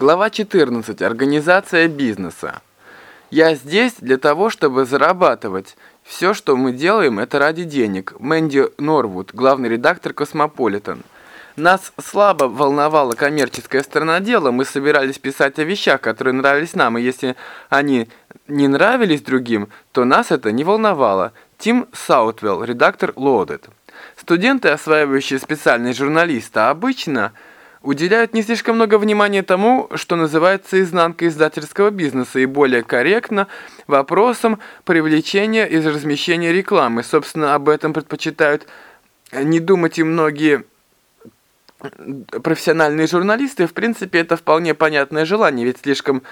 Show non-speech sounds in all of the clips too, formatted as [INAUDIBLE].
Глава 14. Организация бизнеса. Я здесь для того, чтобы зарабатывать. Все, что мы делаем, это ради денег. Мэнди Норвуд, главный редактор «Cosmopolitan». Нас слабо волновала коммерческая сторона дела, мы собирались писать о вещах, которые нравились нам, и если они не нравились другим, то нас это не волновало. Тим Саутвелл, редактор «Loaded». Студенты, осваивающие специальность журналиста, обычно уделяют не слишком много внимания тому, что называется изнанкой издательского бизнеса, и более корректно вопросам привлечения и размещения рекламы. Собственно, об этом предпочитают не думать и многие профессиональные журналисты. В принципе, это вполне понятное желание, ведь слишком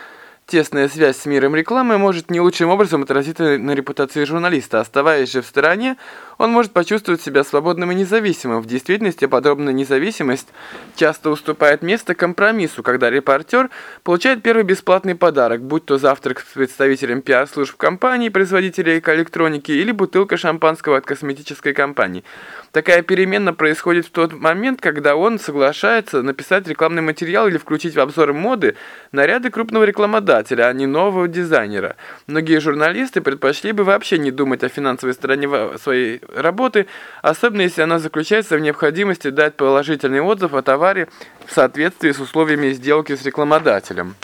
Тесная связь с миром рекламы может не лучшим образом отразиться на репутации журналиста. Оставаясь же в стороне, он может почувствовать себя свободным и независимым. В действительности подобная независимость часто уступает место компромиссу, когда репортер получает первый бесплатный подарок, будь то завтрак с представителем пиар-служб компании, производителей электроники или бутылка шампанского от косметической компании. Такая перемена происходит в тот момент, когда он соглашается написать рекламный материал или включить в обзор моды наряды крупного рекламодателя а не нового дизайнера. Многие журналисты предпочли бы вообще не думать о финансовой стороне своей работы, особенно если она заключается в необходимости дать положительный отзыв о товаре в соответствии с условиями сделки с рекламодателем.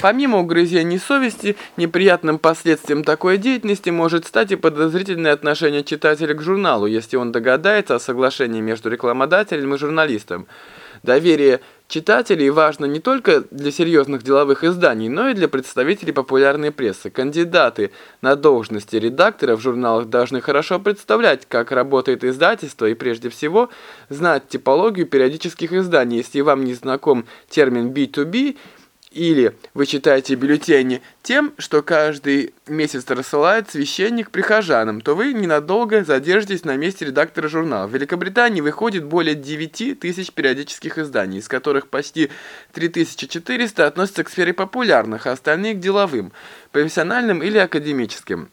Помимо угрызений совести, неприятным последствием такой деятельности может стать и подозрительное отношение читателя к журналу, если он догадается о соглашении между рекламодателем и журналистом. Доверие читателей важно не только для серьезных деловых изданий, но и для представителей популярной прессы. Кандидаты на должности редактора в журналах должны хорошо представлять, как работает издательство и прежде всего знать типологию периодических изданий. Если вам не знаком термин B2B – или вы читаете бюллетени тем, что каждый месяц рассылает священник прихожанам, то вы ненадолго задержитесь на месте редактора журнала. В Великобритании выходит более 9 тысяч периодических изданий, из которых почти 3400 относятся к сфере популярных, а остальные к деловым, профессиональным или академическим.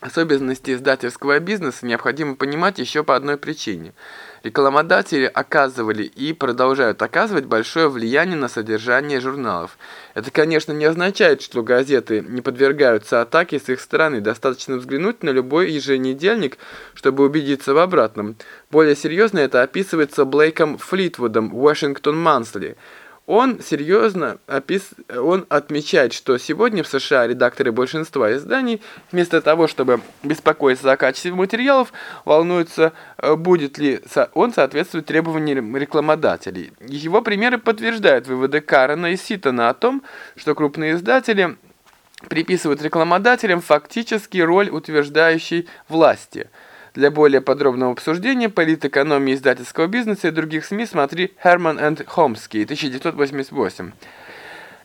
Особенности издательского бизнеса необходимо понимать еще по одной причине – Рекламодатели оказывали и продолжают оказывать большое влияние на содержание журналов. Это, конечно, не означает, что газеты не подвергаются атаке с их стороны. Достаточно взглянуть на любой еженедельник, чтобы убедиться в обратном. Более серьезно это описывается Блейком Флитвудом Washington Monthly – он серьезно опис... он отмечает, что сегодня в США редакторы большинства изданий, вместо того, чтобы беспокоиться о качестве материалов, волнуются, э, будет ли он соответствовать требованиям рекламодателей. Его примеры подтверждают выводы Карена и Ситона о том, что крупные издатели приписывают рекламодателям фактически роль утверждающей власти – для более подробного обсуждения политэкономии издательского бизнеса и других СМИ смотри Herman and Хомский, 1988.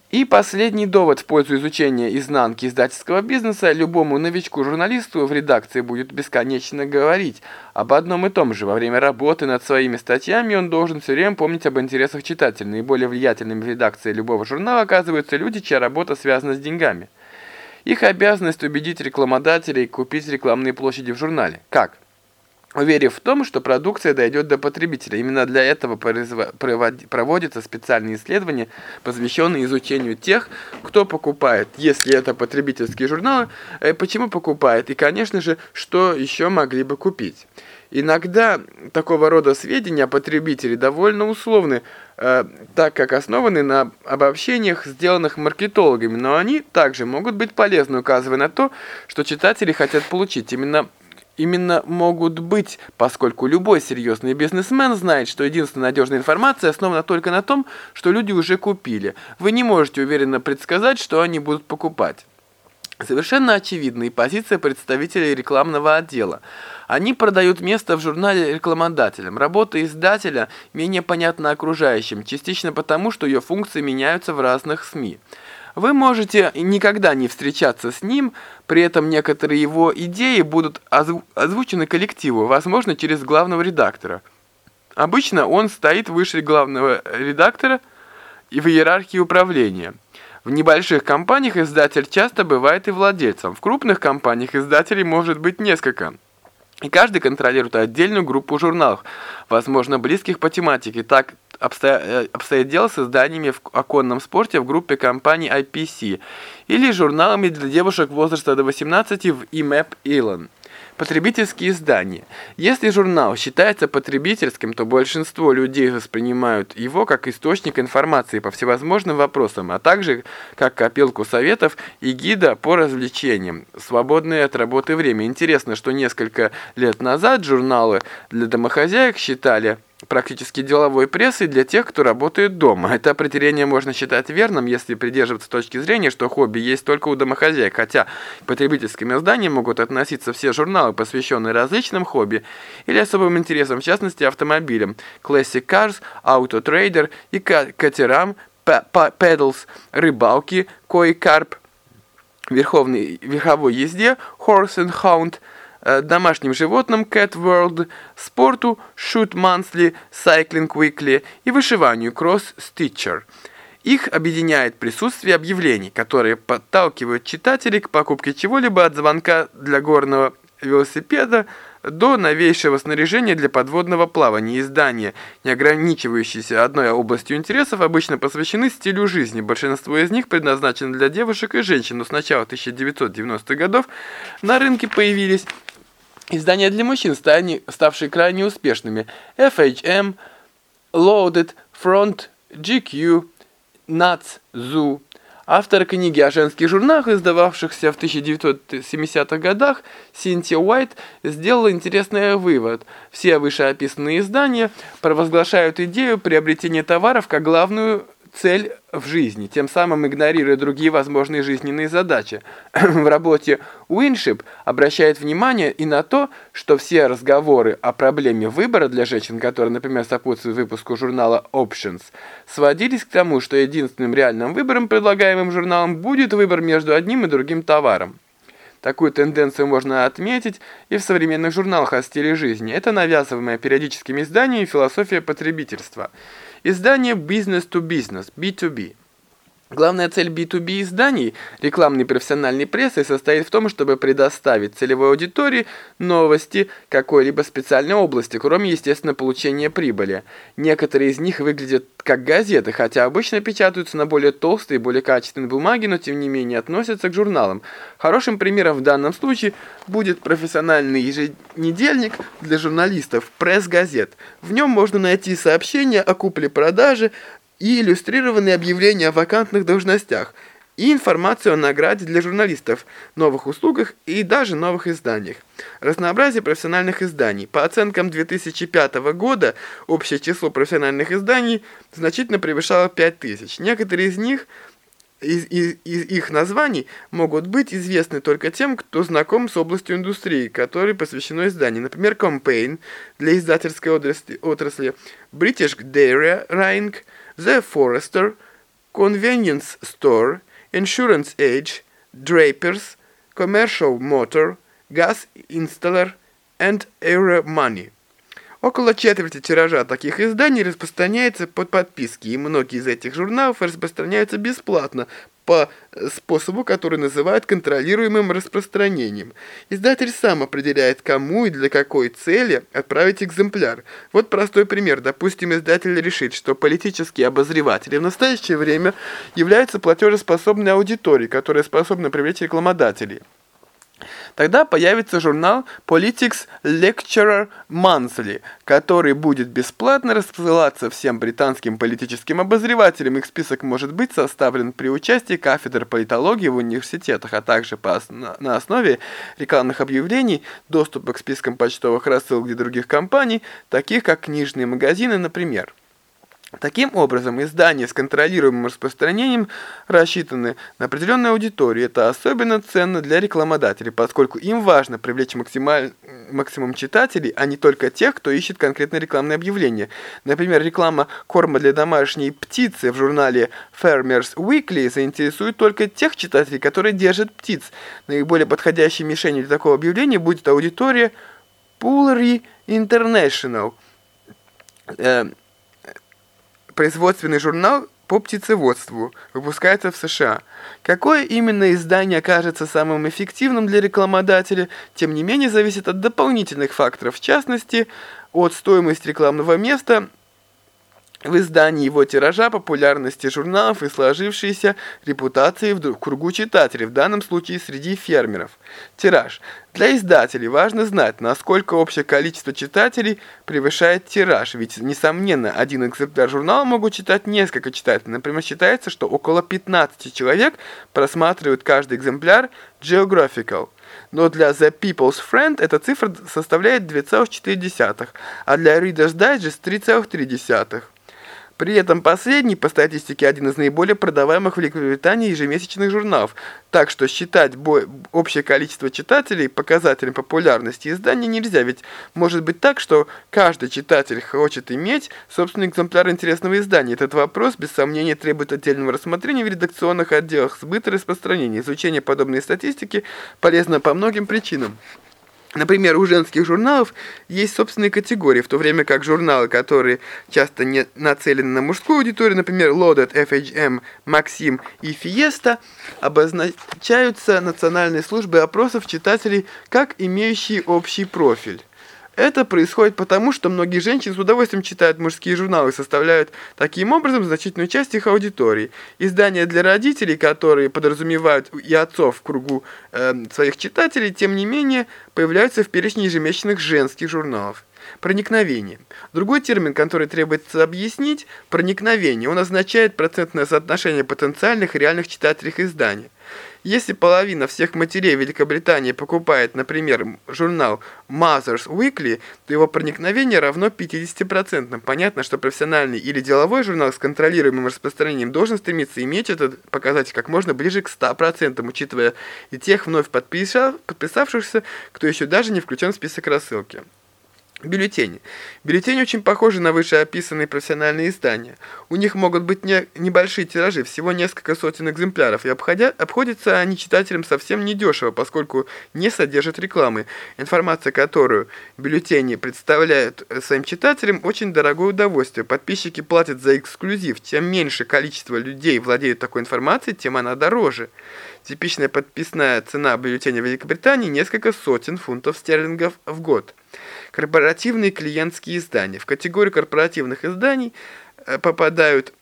И последний довод в пользу изучения изнанки издательского бизнеса. Любому новичку-журналисту в редакции будет бесконечно говорить об одном и том же. Во время работы над своими статьями он должен все время помнить об интересах читателя. Наиболее влиятельными в редакции любого журнала оказываются люди, чья работа связана с деньгами. Их обязанность убедить рекламодателей купить рекламные площади в журнале. Как? Уверив в том, что продукция дойдет до потребителя. Именно для этого проводятся специальные исследования, посвященные изучению тех, кто покупает, если это потребительские журналы, э, почему покупает и, конечно же, что еще могли бы купить. Иногда такого рода сведения о потребителе довольно условны, э, так как основаны на обобщениях, сделанных маркетологами, но они также могут быть полезны, указывая на то, что читатели хотят получить. Именно именно могут быть, поскольку любой серьезный бизнесмен знает, что единственная надежная информация основана только на том, что люди уже купили. Вы не можете уверенно предсказать, что они будут покупать. Совершенно очевидна позиция представителей рекламного отдела. Они продают место в журнале рекламодателям. Работа издателя менее понятна окружающим, частично потому, что ее функции меняются в разных СМИ. Вы можете никогда не встречаться с ним, при этом некоторые его идеи будут озву озвучены коллективу, возможно, через главного редактора. Обычно он стоит выше главного редактора и в иерархии управления. В небольших компаниях издатель часто бывает и владельцем. В крупных компаниях издателей может быть несколько. И каждый контролирует отдельную группу журналов, возможно, близких по тематике. Так обстоят, э, обстоят дела с изданиями в оконном спорте в группе компаний IPC или журналами для девушек возраста до 18 в IMAP Elon. Потребительские издания. Если журнал считается потребительским, то большинство людей воспринимают его как источник информации по всевозможным вопросам, а также как копилку советов и гида по развлечениям, свободное от работы время. Интересно, что несколько лет назад журналы для домохозяек считали практически деловой прессой для тех, кто работает дома. Это определение можно считать верным, если придерживаться точки зрения, что хобби есть только у домохозяек, хотя к потребительским изданиям могут относиться все журналы, посвященные различным хобби или особым интересам, в частности автомобилям, Classic Cars, Auto Trader и катерам, Pedals, рыбалки, Koi Carp, верховной, верховой езде, Horse and Hound – домашним животным Cat World, спорту Shoot Monthly, Cycling Weekly и вышиванию Cross Stitcher. Их объединяет присутствие объявлений, которые подталкивают читателей к покупке чего-либо от звонка для горного велосипеда до новейшего снаряжения для подводного плавания. Издания, не ограничивающиеся одной областью интересов, обычно посвящены стилю жизни. Большинство из них предназначены для девушек и женщин, но с начала 1990-х годов на рынке появились Издания для мужчин, ставшие крайне успешными. FHM, Loaded, Front, GQ, Nuts, Zoo. Автор книги о женских журналах, издававшихся в 1970-х годах, Синтия Уайт сделала интересный вывод. Все вышеописанные издания провозглашают идею приобретения товаров как главную цель в жизни, тем самым игнорируя другие возможные жизненные задачи. [CLEARS THROAT] в работе Уиншип обращает внимание и на то, что все разговоры о проблеме выбора для женщин, которые, например, сопутствуют выпуску журнала Options, сводились к тому, что единственным реальным выбором, предлагаемым журналом, будет выбор между одним и другим товаром. Такую тенденцию можно отметить и в современных журналах о стиле жизни. Это навязываемая периодическими изданиями философия потребительства – Издание Business to Business, B2B. Главная цель B2B изданий, рекламной профессиональной прессы, состоит в том, чтобы предоставить целевой аудитории новости какой-либо специальной области, кроме, естественно, получения прибыли. Некоторые из них выглядят как газеты, хотя обычно печатаются на более толстой и более качественной бумаге, но тем не менее относятся к журналам. Хорошим примером в данном случае будет профессиональный еженедельник для журналистов «Пресс-газет». В нем можно найти сообщения о купле-продаже, и иллюстрированные объявления о вакантных должностях, и информацию о награде для журналистов, новых услугах и даже новых изданиях. Разнообразие профессиональных изданий. По оценкам 2005 года общее число профессиональных изданий значительно превышало 5000. Некоторые из них из, из, из их названий могут быть известны только тем, кто знаком с областью индустрии, которой посвящено издание. Например, Campaign для издательской отрасли, отрасли British Dairy Rank – The Forester, Convenience Store, Insurance Age, Drapers, Commercial Motor, Gas Installer and Air Money. Около четверти тиража таких изданий распространяется под подписки, и многие из этих журналов распространяются бесплатно по способу, который называют контролируемым распространением. Издатель сам определяет, кому и для какой цели отправить экземпляр. Вот простой пример. Допустим, издатель решит, что политические обозреватели в настоящее время являются платежеспособной аудиторией, которая способна привлечь рекламодателей. Тогда появится журнал Politics Lecturer Monthly, который будет бесплатно рассылаться всем британским политическим обозревателям. Их список может быть составлен при участии кафедр политологии в университетах, а также по, на основе рекламных объявлений, доступа к спискам почтовых рассылок для других компаний, таких как книжные магазины, например. Таким образом, издания с контролируемым распространением рассчитаны на определенную аудиторию. Это особенно ценно для рекламодателей, поскольку им важно привлечь максималь... максимум читателей, а не только тех, кто ищет конкретное рекламное объявление. Например, реклама корма для домашней птицы в журнале Farmers Weekly заинтересует только тех читателей, которые держат птиц. Наиболее подходящей мишенью для такого объявления будет аудитория Poolery International – э, производственный журнал по птицеводству, выпускается в США. Какое именно издание окажется самым эффективным для рекламодателя, тем не менее зависит от дополнительных факторов, в частности, от стоимости рекламного места, в издании его тиража, популярности журналов и сложившейся репутации в кругу читателей, в данном случае среди фермеров. Тираж. Для издателей важно знать, насколько общее количество читателей превышает тираж, ведь, несомненно, один экземпляр журнала могут читать несколько читателей. Например, считается, что около 15 человек просматривают каждый экземпляр Geographical. Но для The People's Friend эта цифра составляет 2,4, а для Reader's Digest 3,3. При этом последний, по статистике, один из наиболее продаваемых в Великобритании ежемесячных журналов, так что считать общее количество читателей показателем популярности издания нельзя, ведь может быть так, что каждый читатель хочет иметь собственный экземпляр интересного издания. Этот вопрос, без сомнения, требует отдельного рассмотрения в редакционных отделах сбыта и распространения. Изучение подобной статистики полезно по многим причинам. Например, у женских журналов есть собственные категории, в то время как журналы, которые часто не нацелены на мужскую аудиторию, например, Loaded, FHM, Maxim и Fiesta, обозначаются национальной службой опросов читателей как имеющие общий профиль. Это происходит потому, что многие женщины с удовольствием читают мужские журналы и составляют таким образом значительную часть их аудитории. Издания для родителей, которые подразумевают и отцов в кругу э, своих читателей, тем не менее, появляются в перечне ежемесячных женских журналов. Проникновение. Другой термин, который требуется объяснить – проникновение. Он означает процентное соотношение потенциальных и реальных читателей изданий. Если половина всех матерей Великобритании покупает, например, журнал Mother's Weekly, то его проникновение равно 50%. Понятно, что профессиональный или деловой журнал с контролируемым распространением должен стремиться иметь этот показатель как можно ближе к 100%, учитывая и тех вновь подписавшихся, кто еще даже не включен в список рассылки. Бюллетени. Бюллетени очень похожи на вышеописанные профессиональные издания. У них могут быть не, небольшие тиражи, всего несколько сотен экземпляров, и обходя, обходятся они читателям совсем недешево, поскольку не содержат рекламы. Информация, которую бюллетени представляют своим читателям, очень дорогое удовольствие. Подписчики платят за эксклюзив. Чем меньше количество людей владеют такой информацией, тем она дороже. Типичная подписная цена бюллетеня в Великобритании – несколько сотен фунтов стерлингов в год. Корпоративные клиентские издания. В категорию корпоративных изданий э, попадают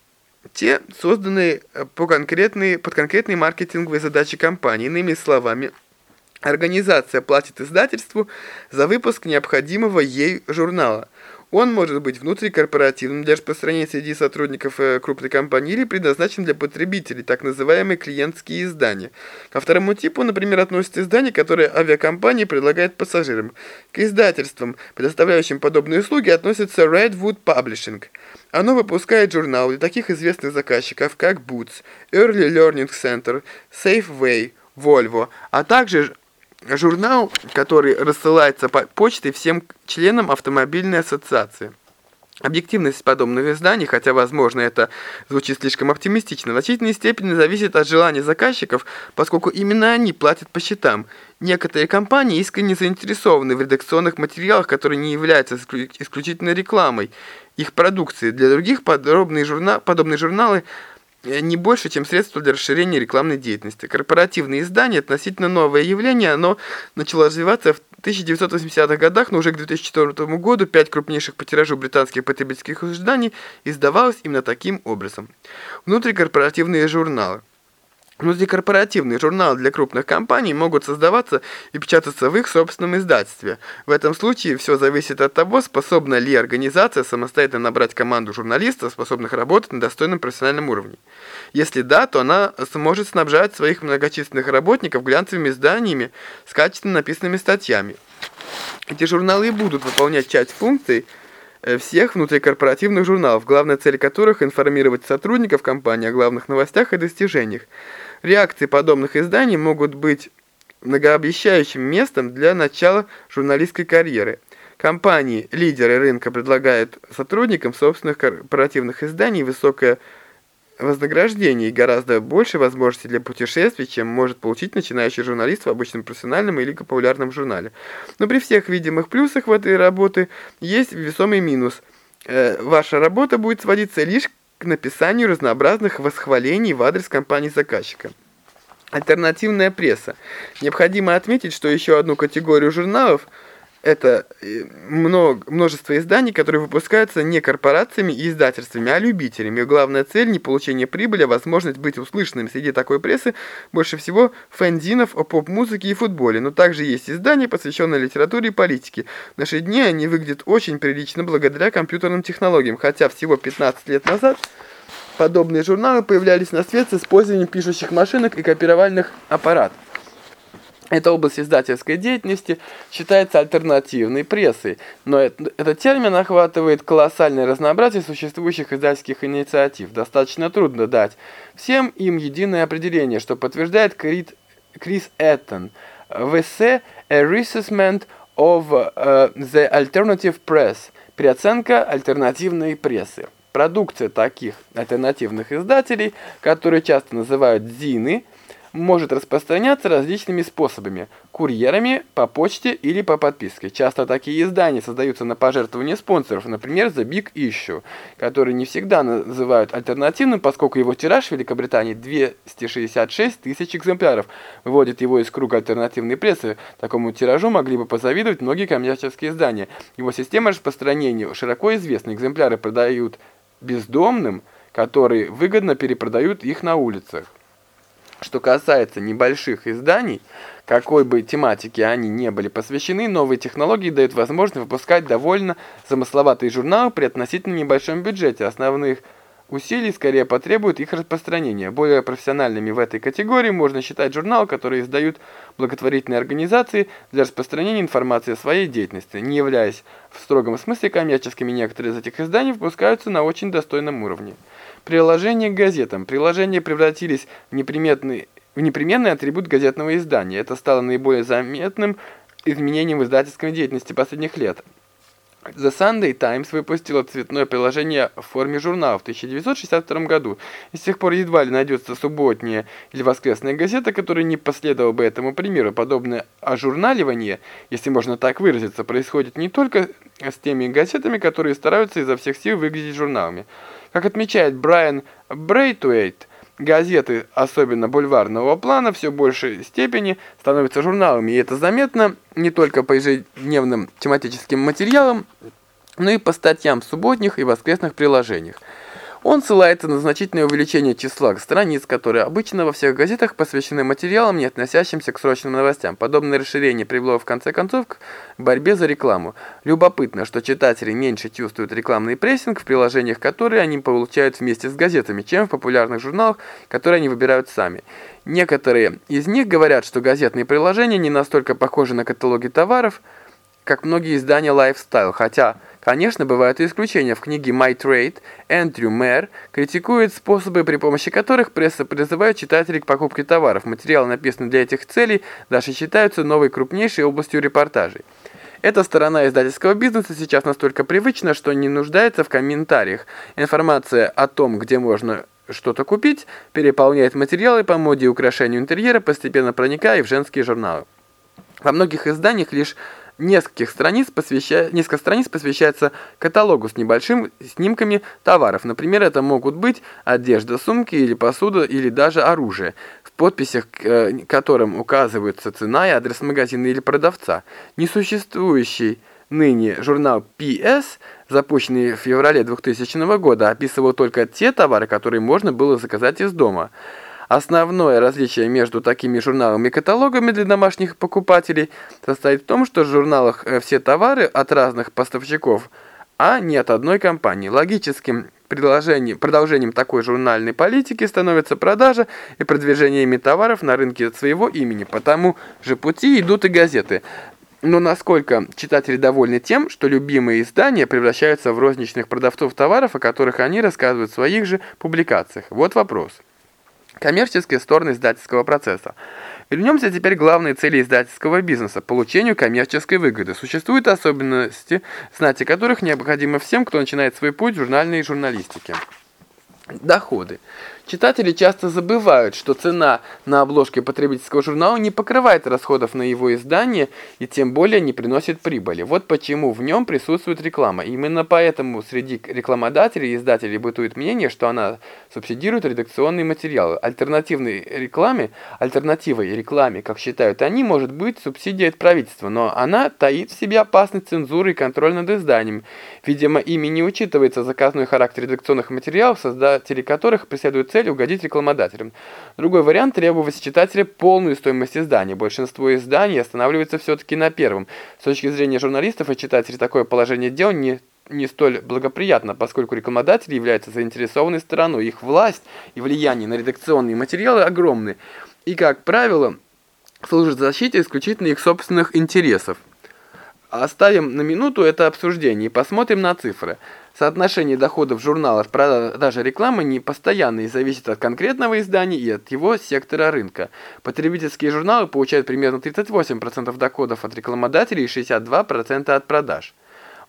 те, созданные э, по конкретные, под конкретные маркетинговые задачи компании. Иными словами, организация платит издательству за выпуск необходимого ей журнала – он может быть внутрикорпоративным для распространения среди сотрудников э, крупной компании или предназначен для потребителей, так называемые клиентские издания. Ко второму типу, например, относятся издания, которые авиакомпания предлагает пассажирам. К издательствам, предоставляющим подобные услуги, относится Redwood Publishing. Оно выпускает журналы для таких известных заказчиков, как Boots, Early Learning Center, Safeway, Volvo, а также журнал, который рассылается по почте всем членам автомобильной ассоциации. Объективность подобных изданий, хотя, возможно, это звучит слишком оптимистично, в значительной степени зависит от желания заказчиков, поскольку именно они платят по счетам. Некоторые компании искренне заинтересованы в редакционных материалах, которые не являются исключительно рекламой их продукции. Для других подобные, журна подобные журналы – не больше, чем средство для расширения рекламной деятельности. Корпоративные издания – относительно новое явление, оно начало развиваться в 1980-х годах, но уже к 2004 году пять крупнейших по тиражу британских потребительских изданий издавалось именно таким образом. Внутрикорпоративные журналы. Внутрикорпоративные журналы для крупных компаний могут создаваться и печататься в их собственном издательстве. В этом случае все зависит от того, способна ли организация самостоятельно набрать команду журналистов, способных работать на достойном профессиональном уровне. Если да, то она сможет снабжать своих многочисленных работников глянцевыми изданиями с качественно написанными статьями. Эти журналы и будут выполнять часть функций, э, всех внутрикорпоративных журналов, главная цель которых информировать сотрудников компании о главных новостях и достижениях. Реакции подобных изданий могут быть многообещающим местом для начала журналистской карьеры. Компании, лидеры рынка предлагают сотрудникам собственных корпоративных изданий высокое вознаграждение и гораздо больше возможностей для путешествий, чем может получить начинающий журналист в обычном профессиональном или популярном журнале. Но при всех видимых плюсах в этой работе есть весомый минус. Э, ваша работа будет сводиться лишь к написанию разнообразных восхвалений в адрес компании заказчика. Альтернативная пресса. Необходимо отметить, что еще одну категорию журналов – это э, много, множество изданий, которые выпускаются не корпорациями и издательствами, а любителями. Главная цель – не получение прибыли, а возможность быть услышанным среди такой прессы больше всего фэнзинов о поп-музыке и футболе. Но также есть издания, посвященные литературе и политике. В наши дни они выглядят очень прилично благодаря компьютерным технологиям, хотя всего 15 лет назад подобные журналы появлялись на свет с использованием пишущих машинок и копировальных аппаратов. Эта область издательской деятельности считается альтернативной прессой, но этот термин охватывает колоссальное разнообразие существующих издательских инициатив. Достаточно трудно дать всем им единое определение, что подтверждает Крис Эттон в эссе «A Reassessment of uh, the Alternative Press» переоценка альтернативной прессы. Продукция таких альтернативных издателей, которые часто называют «зины», может распространяться различными способами – курьерами, по почте или по подписке. Часто такие издания создаются на пожертвования спонсоров, например, The Big Issue, который не всегда называют альтернативным, поскольку его тираж в Великобритании 266 тысяч экземпляров, выводит его из круга альтернативной прессы. Такому тиражу могли бы позавидовать многие коммерческие издания. Его система распространения широко известна, экземпляры продают бездомным, которые выгодно перепродают их на улицах. Что касается небольших изданий, какой бы тематике они не были посвящены, новые технологии дают возможность выпускать довольно замысловатые журналы при относительно небольшом бюджете. Основных усилий скорее потребует их распространения. Более профессиональными в этой категории можно считать журналы, которые издают благотворительные организации для распространения информации о своей деятельности. Не являясь в строгом смысле коммерческими, некоторые из этих изданий выпускаются на очень достойном уровне. Приложения к газетам. Приложения превратились в неприметный, в непременный атрибут газетного издания. Это стало наиболее заметным изменением в издательской деятельности последних лет. The Sunday Times выпустила цветное приложение в форме журнала в 1962 году. И с тех пор едва ли найдется субботняя или воскресная газета, которая не последовала бы этому примеру. Подобное ожурналивание, если можно так выразиться, происходит не только с теми газетами, которые стараются изо всех сил выглядеть журналами. Как отмечает Брайан Брейтуэйт, газеты, особенно бульварного плана, все большей степени становятся журналами, и это заметно не только по ежедневным тематическим материалам, но и по статьям в субботних и воскресных приложениях. Он ссылается на значительное увеличение числа страниц, которые обычно во всех газетах посвящены материалам, не относящимся к срочным новостям. Подобное расширение привело в конце концов к борьбе за рекламу. Любопытно, что читатели меньше чувствуют рекламный прессинг в приложениях, которые они получают вместе с газетами, чем в популярных журналах, которые они выбирают сами. Некоторые из них говорят, что газетные приложения не настолько похожи на каталоги товаров, как многие издания Lifestyle, хотя Конечно, бывают и исключения. В книге «My Trade» Эндрю Мэр критикует способы, при помощи которых пресса призывает читателей к покупке товаров. Материалы, написанные для этих целей, даже считаются новой крупнейшей областью репортажей. Эта сторона издательского бизнеса сейчас настолько привычна, что не нуждается в комментариях. Информация о том, где можно что-то купить, переполняет материалы по моде и украшению интерьера, постепенно проникая в женские журналы. Во многих изданиях лишь нескольких страниц, посвяща... несколько страниц посвящается каталогу с небольшими снимками товаров. Например, это могут быть одежда, сумки или посуда, или даже оружие, в подписях к э, которым указывается цена и адрес магазина или продавца. Несуществующий ныне журнал PS, запущенный в феврале 2000 года, описывал только те товары, которые можно было заказать из дома. Основное различие между такими журналами и каталогами для домашних покупателей состоит в том, что в журналах э, все товары от разных поставщиков, а не от одной компании. Логическим продолжением такой журнальной политики становится продажа и продвижение ими товаров на рынке своего имени. По тому же пути идут и газеты. Но насколько читатели довольны тем, что любимые издания превращаются в розничных продавцов товаров, о которых они рассказывают в своих же публикациях? Вот вопрос. Коммерческие стороны издательского процесса. Вернемся теперь к главной цели издательского бизнеса – получению коммерческой выгоды. Существуют особенности, знать о которых необходимо всем, кто начинает свой путь в журнальной журналистике. Доходы. Читатели часто забывают, что цена на обложке потребительского журнала не покрывает расходов на его издание и тем более не приносит прибыли. Вот почему в нем присутствует реклама. Именно поэтому среди рекламодателей и издателей бытует мнение, что она субсидирует редакционные материалы. Альтернативной рекламе, альтернативой рекламе, как считают они, может быть субсидия от правительства, но она таит в себе опасность цензуры и контроль над изданием. Видимо, ими не учитывается заказной характер редакционных материалов, создатели которых преследуют цель угодить рекламодателям. Другой вариант – требовать с читателя полную стоимость издания. Большинство изданий останавливается все-таки на первом. С точки зрения журналистов и читателей такое положение дел не не столь благоприятно, поскольку рекламодатели являются заинтересованной стороной. Их власть и влияние на редакционные материалы огромны и, как правило, служат защите исключительно их собственных интересов. Оставим на минуту это обсуждение и посмотрим на цифры. Соотношение доходов журнала в продаже рекламы не постоянно и зависит от конкретного издания и от его сектора рынка. Потребительские журналы получают примерно 38% доходов от рекламодателей и 62% от продаж.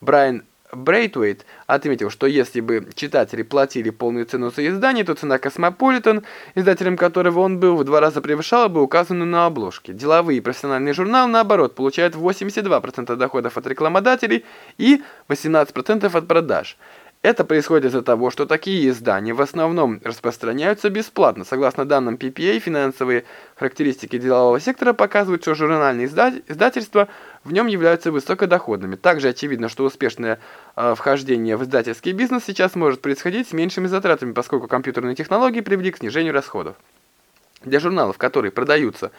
Брайан Брейтвейт отметил, что если бы читатели платили полную цену за издание, то цена Космополитен, издателем которого он был, в два раза превышала бы указанную на обложке. Деловые и профессиональные журналы, наоборот, получают 82% доходов от рекламодателей и 18% от продаж. Это происходит из-за того, что такие издания в основном распространяются бесплатно. Согласно данным PPA, финансовые характеристики делового сектора показывают, что журнальные издательства в нем являются высокодоходными. Также очевидно, что успешное э, вхождение в издательский бизнес сейчас может происходить с меньшими затратами, поскольку компьютерные технологии привели к снижению расходов. Для журналов, которые продаются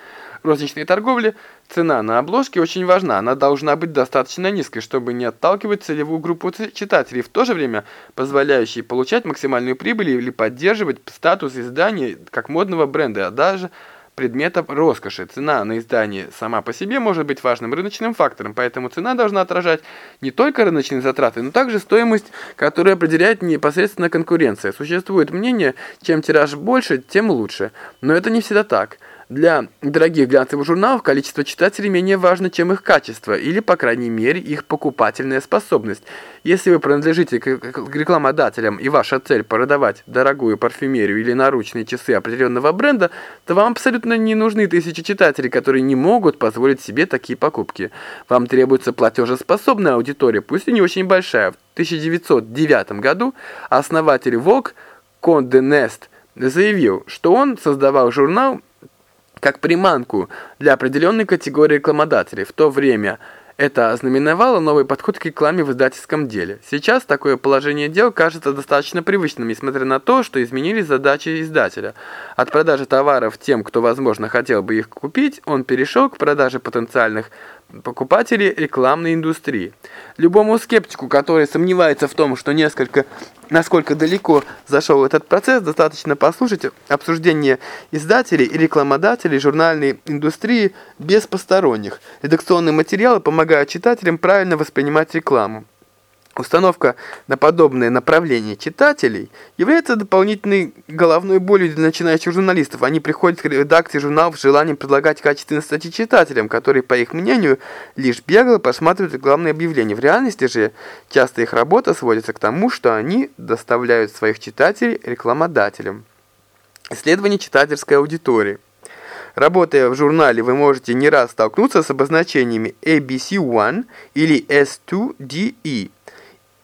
розничной торговле, цена на обложке очень важна. Она должна быть достаточно низкой, чтобы не отталкивать целевую группу читателей, в то же время позволяющей получать максимальную прибыль или поддерживать статус издания как модного бренда, а даже предметов роскоши. Цена на издание сама по себе может быть важным рыночным фактором, поэтому цена должна отражать не только рыночные затраты, но также стоимость, которую определяет непосредственно конкуренция. Существует мнение, чем тираж больше, тем лучше. Но это не всегда так. Для дорогих глянцевых журналов количество читателей менее важно, чем их качество, или, по крайней мере, их покупательная способность. Если вы принадлежите к рекламодателям и ваша цель продавать дорогую парфюмерию или наручные часы определенного бренда, то вам абсолютно не нужны тысячи читателей, которые не могут позволить себе такие покупки. Вам требуется платежеспособная аудитория, пусть и не очень большая. В 1909 году основатель Vogue Конде Нест заявил, что он создавал журнал как приманку для определенной категории рекламодателей. В то время это ознаменовало новый подход к рекламе в издательском деле. Сейчас такое положение дел кажется достаточно привычным, несмотря на то, что изменились задачи издателя. От продажи товаров тем, кто, возможно, хотел бы их купить, он перешел к продаже потенциальных покупателей рекламной индустрии. Любому скептику, который сомневается в том, что несколько, насколько далеко зашел этот процесс, достаточно послушать обсуждение издателей и рекламодателей журнальной индустрии без посторонних. Редакционные материалы помогают читателям правильно воспринимать рекламу. Установка на подобное направление читателей является дополнительной головной болью для начинающих журналистов. Они приходят к редакции журналов с желанием предлагать качественные статьи читателям, которые, по их мнению, лишь бегло просматривают рекламные объявления. В реальности же часто их работа сводится к тому, что они доставляют своих читателей рекламодателям. Исследование читательской аудитории. Работая в журнале, вы можете не раз столкнуться с обозначениями ABC1 или S2DE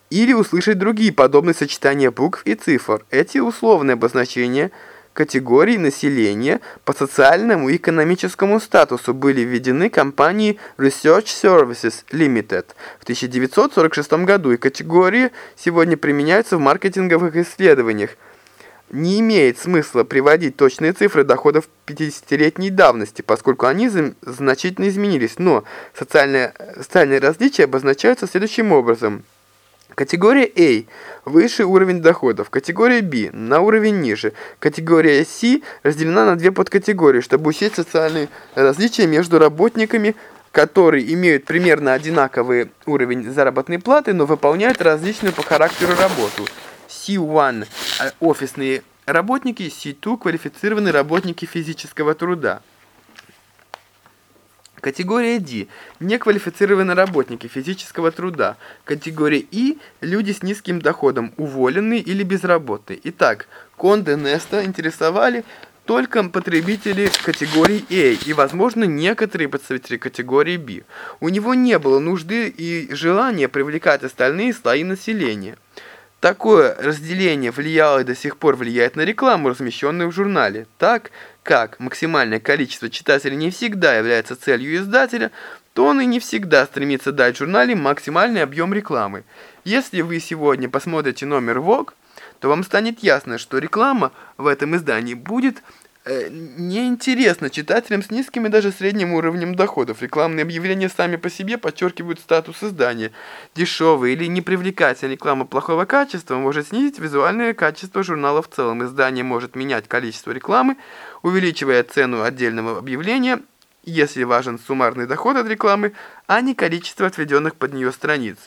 или услышать другие подобные сочетания букв и цифр. Эти условные обозначения категорий населения по социальному и экономическому статусу были введены компанией Research Services Limited в 1946 году, и категории сегодня применяются в маркетинговых исследованиях. Не имеет смысла приводить точные цифры доходов 50-летней давности, поскольку они значительно изменились, но социальные, социальные различия обозначаются следующим образом – Категория A – высший уровень доходов. Категория B – на уровень ниже. Категория C разделена на две подкатегории, чтобы учесть социальные различия между работниками, которые имеют примерно одинаковый уровень заработной платы, но выполняют различную по характеру работу. C1 – офисные работники, C2 – квалифицированные работники физического труда. Категория D – неквалифицированные работники физического труда. Категория И – люди с низким доходом, уволенные или безработные. Итак, Конде Неста интересовали только потребители категории A и, возможно, некоторые представители категории B. У него не было нужды и желания привлекать остальные слои населения. Такое разделение влияло и до сих пор влияет на рекламу, размещенную в журнале. Так как максимальное количество читателей не всегда является целью издателя, то он и не всегда стремится дать журнале максимальный объем рекламы. Если вы сегодня посмотрите номер Vogue, то вам станет ясно, что реклама в этом издании будет э, неинтересна читателям с низким и даже средним уровнем доходов. Рекламные объявления сами по себе подчеркивают статус издания. Дешевая или непривлекательная реклама плохого качества может снизить визуальное качество журнала в целом. Издание может менять количество рекламы, увеличивая цену отдельного объявления, если важен суммарный доход от рекламы, а не количество отведенных под нее страниц.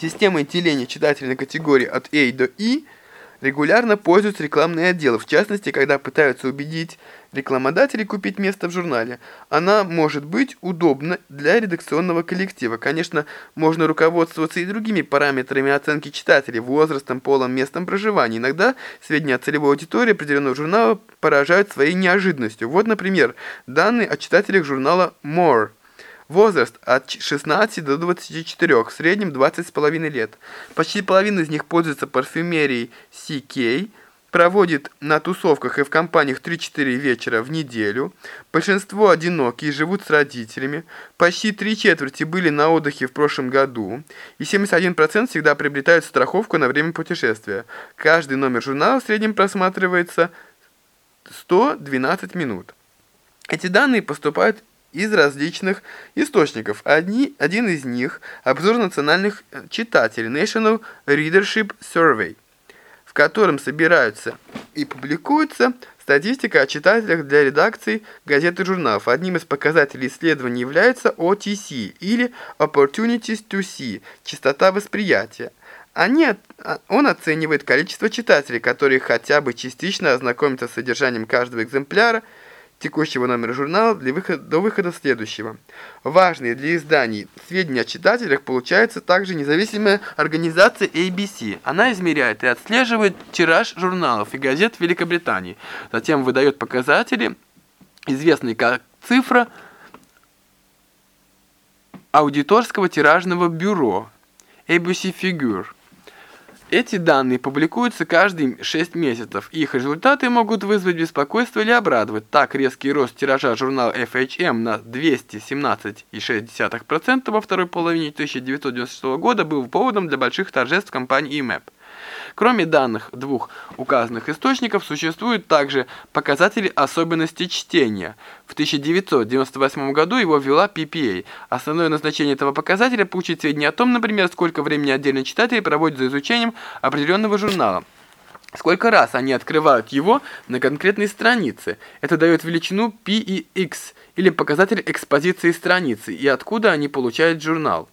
Системой деления читательной категории от A до I – регулярно пользуются рекламные отделы, в частности, когда пытаются убедить рекламодателей купить место в журнале. Она может быть удобна для редакционного коллектива. Конечно, можно руководствоваться и другими параметрами оценки читателей, возрастом, полом, местом проживания. Иногда сведения о целевой аудитории определенного журнала поражают своей неожиданностью. Вот, например, данные о читателях журнала More – Возраст от 16 до 24, в среднем 20,5 лет. Почти половина из них пользуется парфюмерией CK, проводит на тусовках и в компаниях 3-4 вечера в неделю. Большинство одинокие, живут с родителями. Почти три четверти были на отдыхе в прошлом году. И 71% всегда приобретают страховку на время путешествия. Каждый номер журнала в среднем просматривается 112 минут. Эти данные поступают из различных источников. Одни, один из них – обзор национальных э, читателей National Readership Survey, в котором собираются и публикуется статистика о читателях для редакций газет и журналов. Одним из показателей исследования является OTC или Opportunities to See – частота восприятия. Они, а, он оценивает количество читателей, которые хотя бы частично ознакомятся с содержанием каждого экземпляра – текущего номера журнала для выхода, до выхода следующего. Важные для изданий сведения о читателях получается также независимая организация ABC. Она измеряет и отслеживает тираж журналов и газет в Великобритании. Затем выдает показатели, известные как цифра аудиторского тиражного бюро ABC Figure. Эти данные публикуются каждые 6 месяцев, их результаты могут вызвать беспокойство или обрадовать. Так, резкий рост тиража журнала FHM на 217,6% во второй половине 1996 года был поводом для больших торжеств компании EMAP. Кроме данных двух указанных источников, существуют также показатели особенностей чтения. В 1998 году его ввела PPA. Основное назначение этого показателя – получить сведения о том, например, сколько времени отдельный читатель проводит за изучением определенного журнала. Сколько раз они открывают его на конкретной странице. Это дает величину P и X, или показатель экспозиции страницы, и откуда они получают журнал.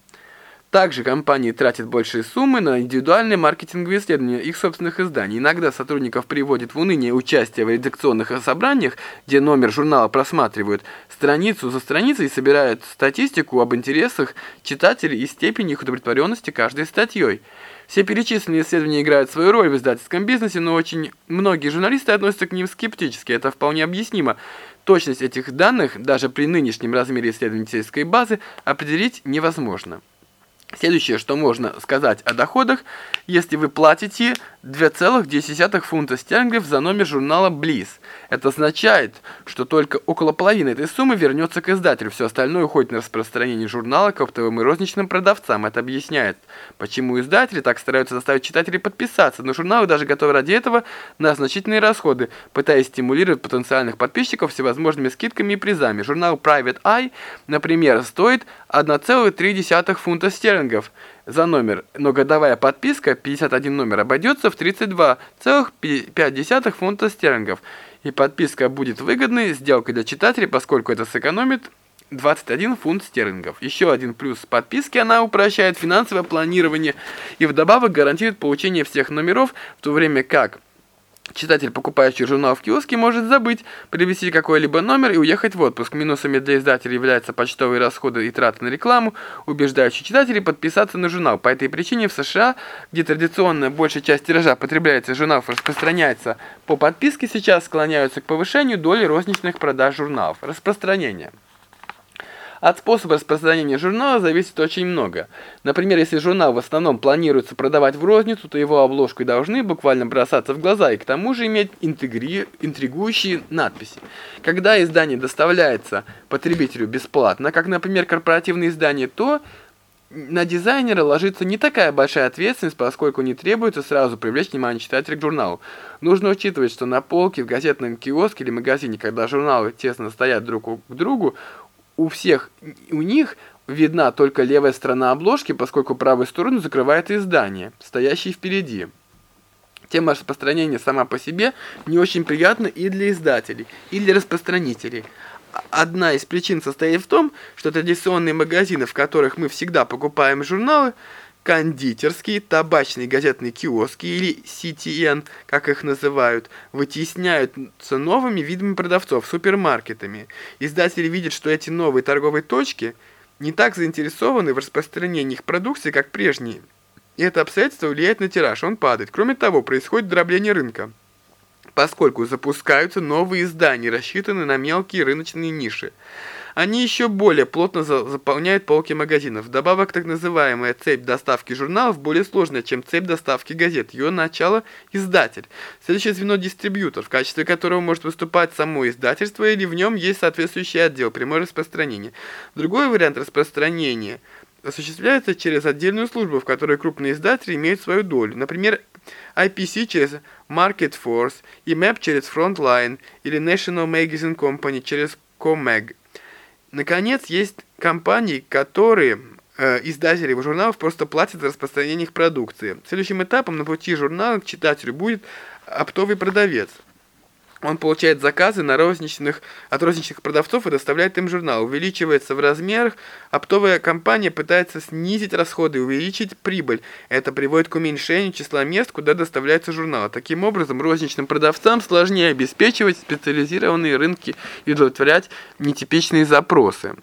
Также компании тратят большие суммы на индивидуальные маркетинговые исследования их собственных изданий. Иногда сотрудников приводит в уныние участие в редакционных собраниях, где номер журнала просматривают страницу за страницей и собирают статистику об интересах читателей и степени их удовлетворенности каждой статьей. Все перечисленные исследования играют свою роль в издательском бизнесе, но очень многие журналисты относятся к ним скептически. Это вполне объяснимо. Точность этих данных, даже при нынешнем размере исследовательской базы, определить невозможно. Следующее, что можно сказать о доходах, если вы платите 2,10 фунта стерлингов за номер журнала Bliss. Это означает, что только около половины этой суммы вернется к издателю, все остальное уходит на распространение журнала к оптовым и розничным продавцам. Это объясняет, почему издатели так стараются заставить читателей подписаться на журналы, даже готовы ради этого на значительные расходы, пытаясь стимулировать потенциальных подписчиков всевозможными скидками и призами. Журнал Private Eye, например, стоит 1,3 фунта стерлингов за номер, но годовая подписка 51 номер обойдется в 32,5 фунта стерлингов. И подписка будет выгодной сделкой для читателей, поскольку это сэкономит 21 фунт стерлингов. Еще один плюс подписки, она упрощает финансовое планирование и вдобавок гарантирует получение всех номеров, в то время как Читатель, покупающий журнал в киоске, может забыть привезти какой-либо номер и уехать в отпуск. Минусами для издателя являются почтовые расходы и траты на рекламу, убеждающие читателей подписаться на журнал. По этой причине в США, где традиционно большая часть тиража потребляется, журналов распространяется по подписке, сейчас склоняются к повышению доли розничных продаж журналов. Распространение. От способа распространения журнала зависит очень много. Например, если журнал в основном планируется продавать в розницу, то его обложкой должны буквально бросаться в глаза и к тому же иметь интегри... интригующие надписи. Когда издание доставляется потребителю бесплатно, как, например, корпоративное издание, то на дизайнера ложится не такая большая ответственность, поскольку не требуется сразу привлечь внимание читателя к журналу. Нужно учитывать, что на полке в газетном киоске или магазине, когда журналы тесно стоят друг к другу, у всех, у них видна только левая сторона обложки, поскольку правую сторону закрывает издание, стоящее впереди. Тема распространения сама по себе не очень приятна и для издателей, и для распространителей. Одна из причин состоит в том, что традиционные магазины, в которых мы всегда покупаем журналы, кондитерские, табачные газетные киоски или CTN, как их называют, вытесняются новыми видами продавцов, супермаркетами. Издатели видят, что эти новые торговые точки не так заинтересованы в распространении их продукции, как прежние. И это обстоятельство влияет на тираж, он падает. Кроме того, происходит дробление рынка, поскольку запускаются новые издания, рассчитанные на мелкие рыночные ниши. Они еще более плотно за заполняют полки магазинов. Вдобавок, так называемая цепь доставки журналов более сложная, чем цепь доставки газет. Ее начало – издатель. Следующее звено – дистрибьютор, в качестве которого может выступать само издательство или в нем есть соответствующий отдел, прямое распространение. Другой вариант распространения осуществляется через отдельную службу, в которой крупные издатели имеют свою долю. Например, IPC через Market Force, IMAP через Frontline или National Magazine Company через COMAG. Наконец, есть компании, которые, э, издатели журналов, просто платят за распространение их продукции. Следующим этапом на пути журнала к читателю будет оптовый продавец. Он получает заказы на розничных, от розничных продавцов и доставляет им журнал. Увеличивается в размерах, оптовая компания пытается снизить расходы и увеличить прибыль. Это приводит к уменьшению числа мест, куда доставляются журналы. Таким образом, розничным продавцам сложнее обеспечивать специализированные рынки и удовлетворять нетипичные запросы.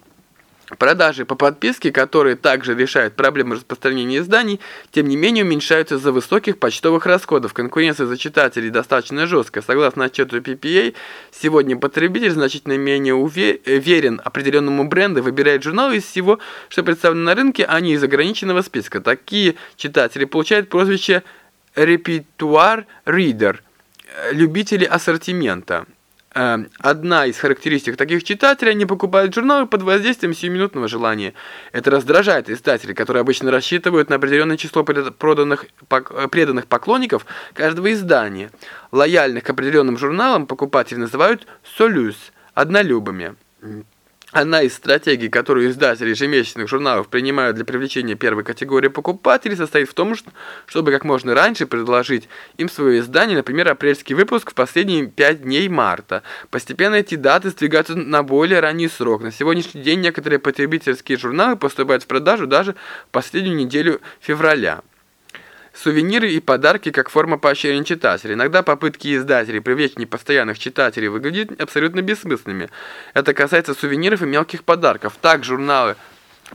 Продажи по подписке, которые также решают проблему распространения изданий, тем не менее уменьшаются из-за высоких почтовых расходов. Конкуренция за читателей достаточно жесткая. Согласно отчету PPA, сегодня потребитель значительно менее уверен определенному бренду, выбирает журналы из всего, что представлено на рынке, а не из ограниченного списка. Такие читатели получают прозвище «репетуар ридер» – любители ассортимента. Эм, одна из характеристик таких читателей, они покупают журналы под воздействием сиюминутного желания. Это раздражает издателей, которые обычно рассчитывают на определенное число проданных, э, преданных поклонников каждого издания. Лояльных к определенным журналам покупатели называют «солюс» – однолюбами. Одна из стратегий, которую издатели ежемесячных журналов принимают для привлечения первой категории покупателей, состоит в том, что, чтобы как можно раньше предложить им свое издание, например, апрельский выпуск в последние 5 дней марта. Постепенно эти даты сдвигаются на более ранний срок. На сегодняшний день некоторые потребительские журналы поступают в продажу даже в последнюю неделю февраля. Сувениры и подарки как форма поощрения читателя. Иногда попытки издателей привлечь непостоянных читателей выглядят абсолютно бессмысленными. Это касается сувениров и мелких подарков. Так журналы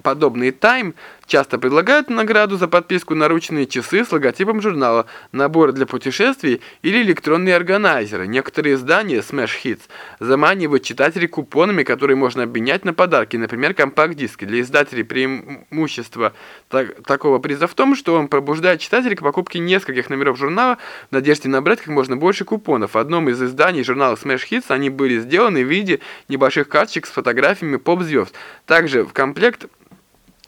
подобные Time Часто предлагают награду за подписку на ручные часы с логотипом журнала, наборы для путешествий или электронные органайзеры. Некоторые издания Smash Hits заманивают читателей купонами, которые можно обменять на подарки, например, компакт-диски. Для издателей преимущество так, такого приза в том, что он пробуждает читателей к покупке нескольких номеров журнала в надежде набрать как можно больше купонов. В одном из изданий журнала Smash Hits они были сделаны в виде небольших карточек с фотографиями поп-звезд. Также в комплект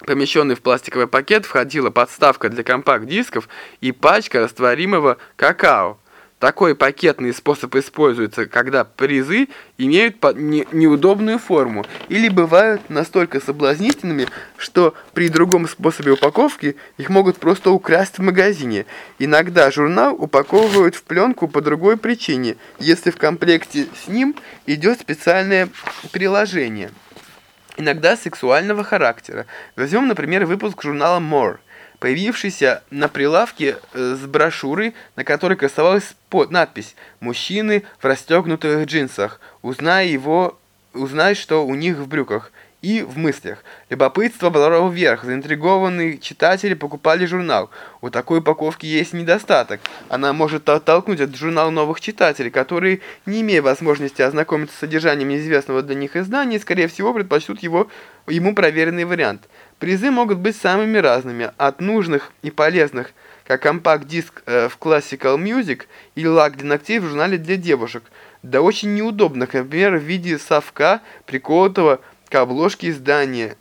помещенный в пластиковый пакет, входила подставка для компакт-дисков и пачка растворимого какао. Такой пакетный способ используется, когда призы имеют неудобную форму или бывают настолько соблазнительными, что при другом способе упаковки их могут просто украсть в магазине. Иногда журнал упаковывают в пленку по другой причине, если в комплекте с ним идет специальное приложение иногда сексуального характера. Возьмем, например, выпуск журнала More. появившийся на прилавке э, с брошюрой, на которой красовалась под надпись «Мужчины в расстегнутых джинсах. Узнай его, узнай, что у них в брюках» и в мыслях. Любопытство брало вверх, заинтригованные читатели покупали журнал. У такой упаковки есть недостаток. Она может оттолкнуть от журнала новых читателей, которые, не имея возможности ознакомиться с содержанием неизвестного для них издания, скорее всего предпочтут его, ему проверенный вариант. Призы могут быть самыми разными, от нужных и полезных, как компакт-диск э, в Classical Music или лак для ногтей в журнале для девушек, до очень неудобных, например, в виде совка, приколотого к обложке издания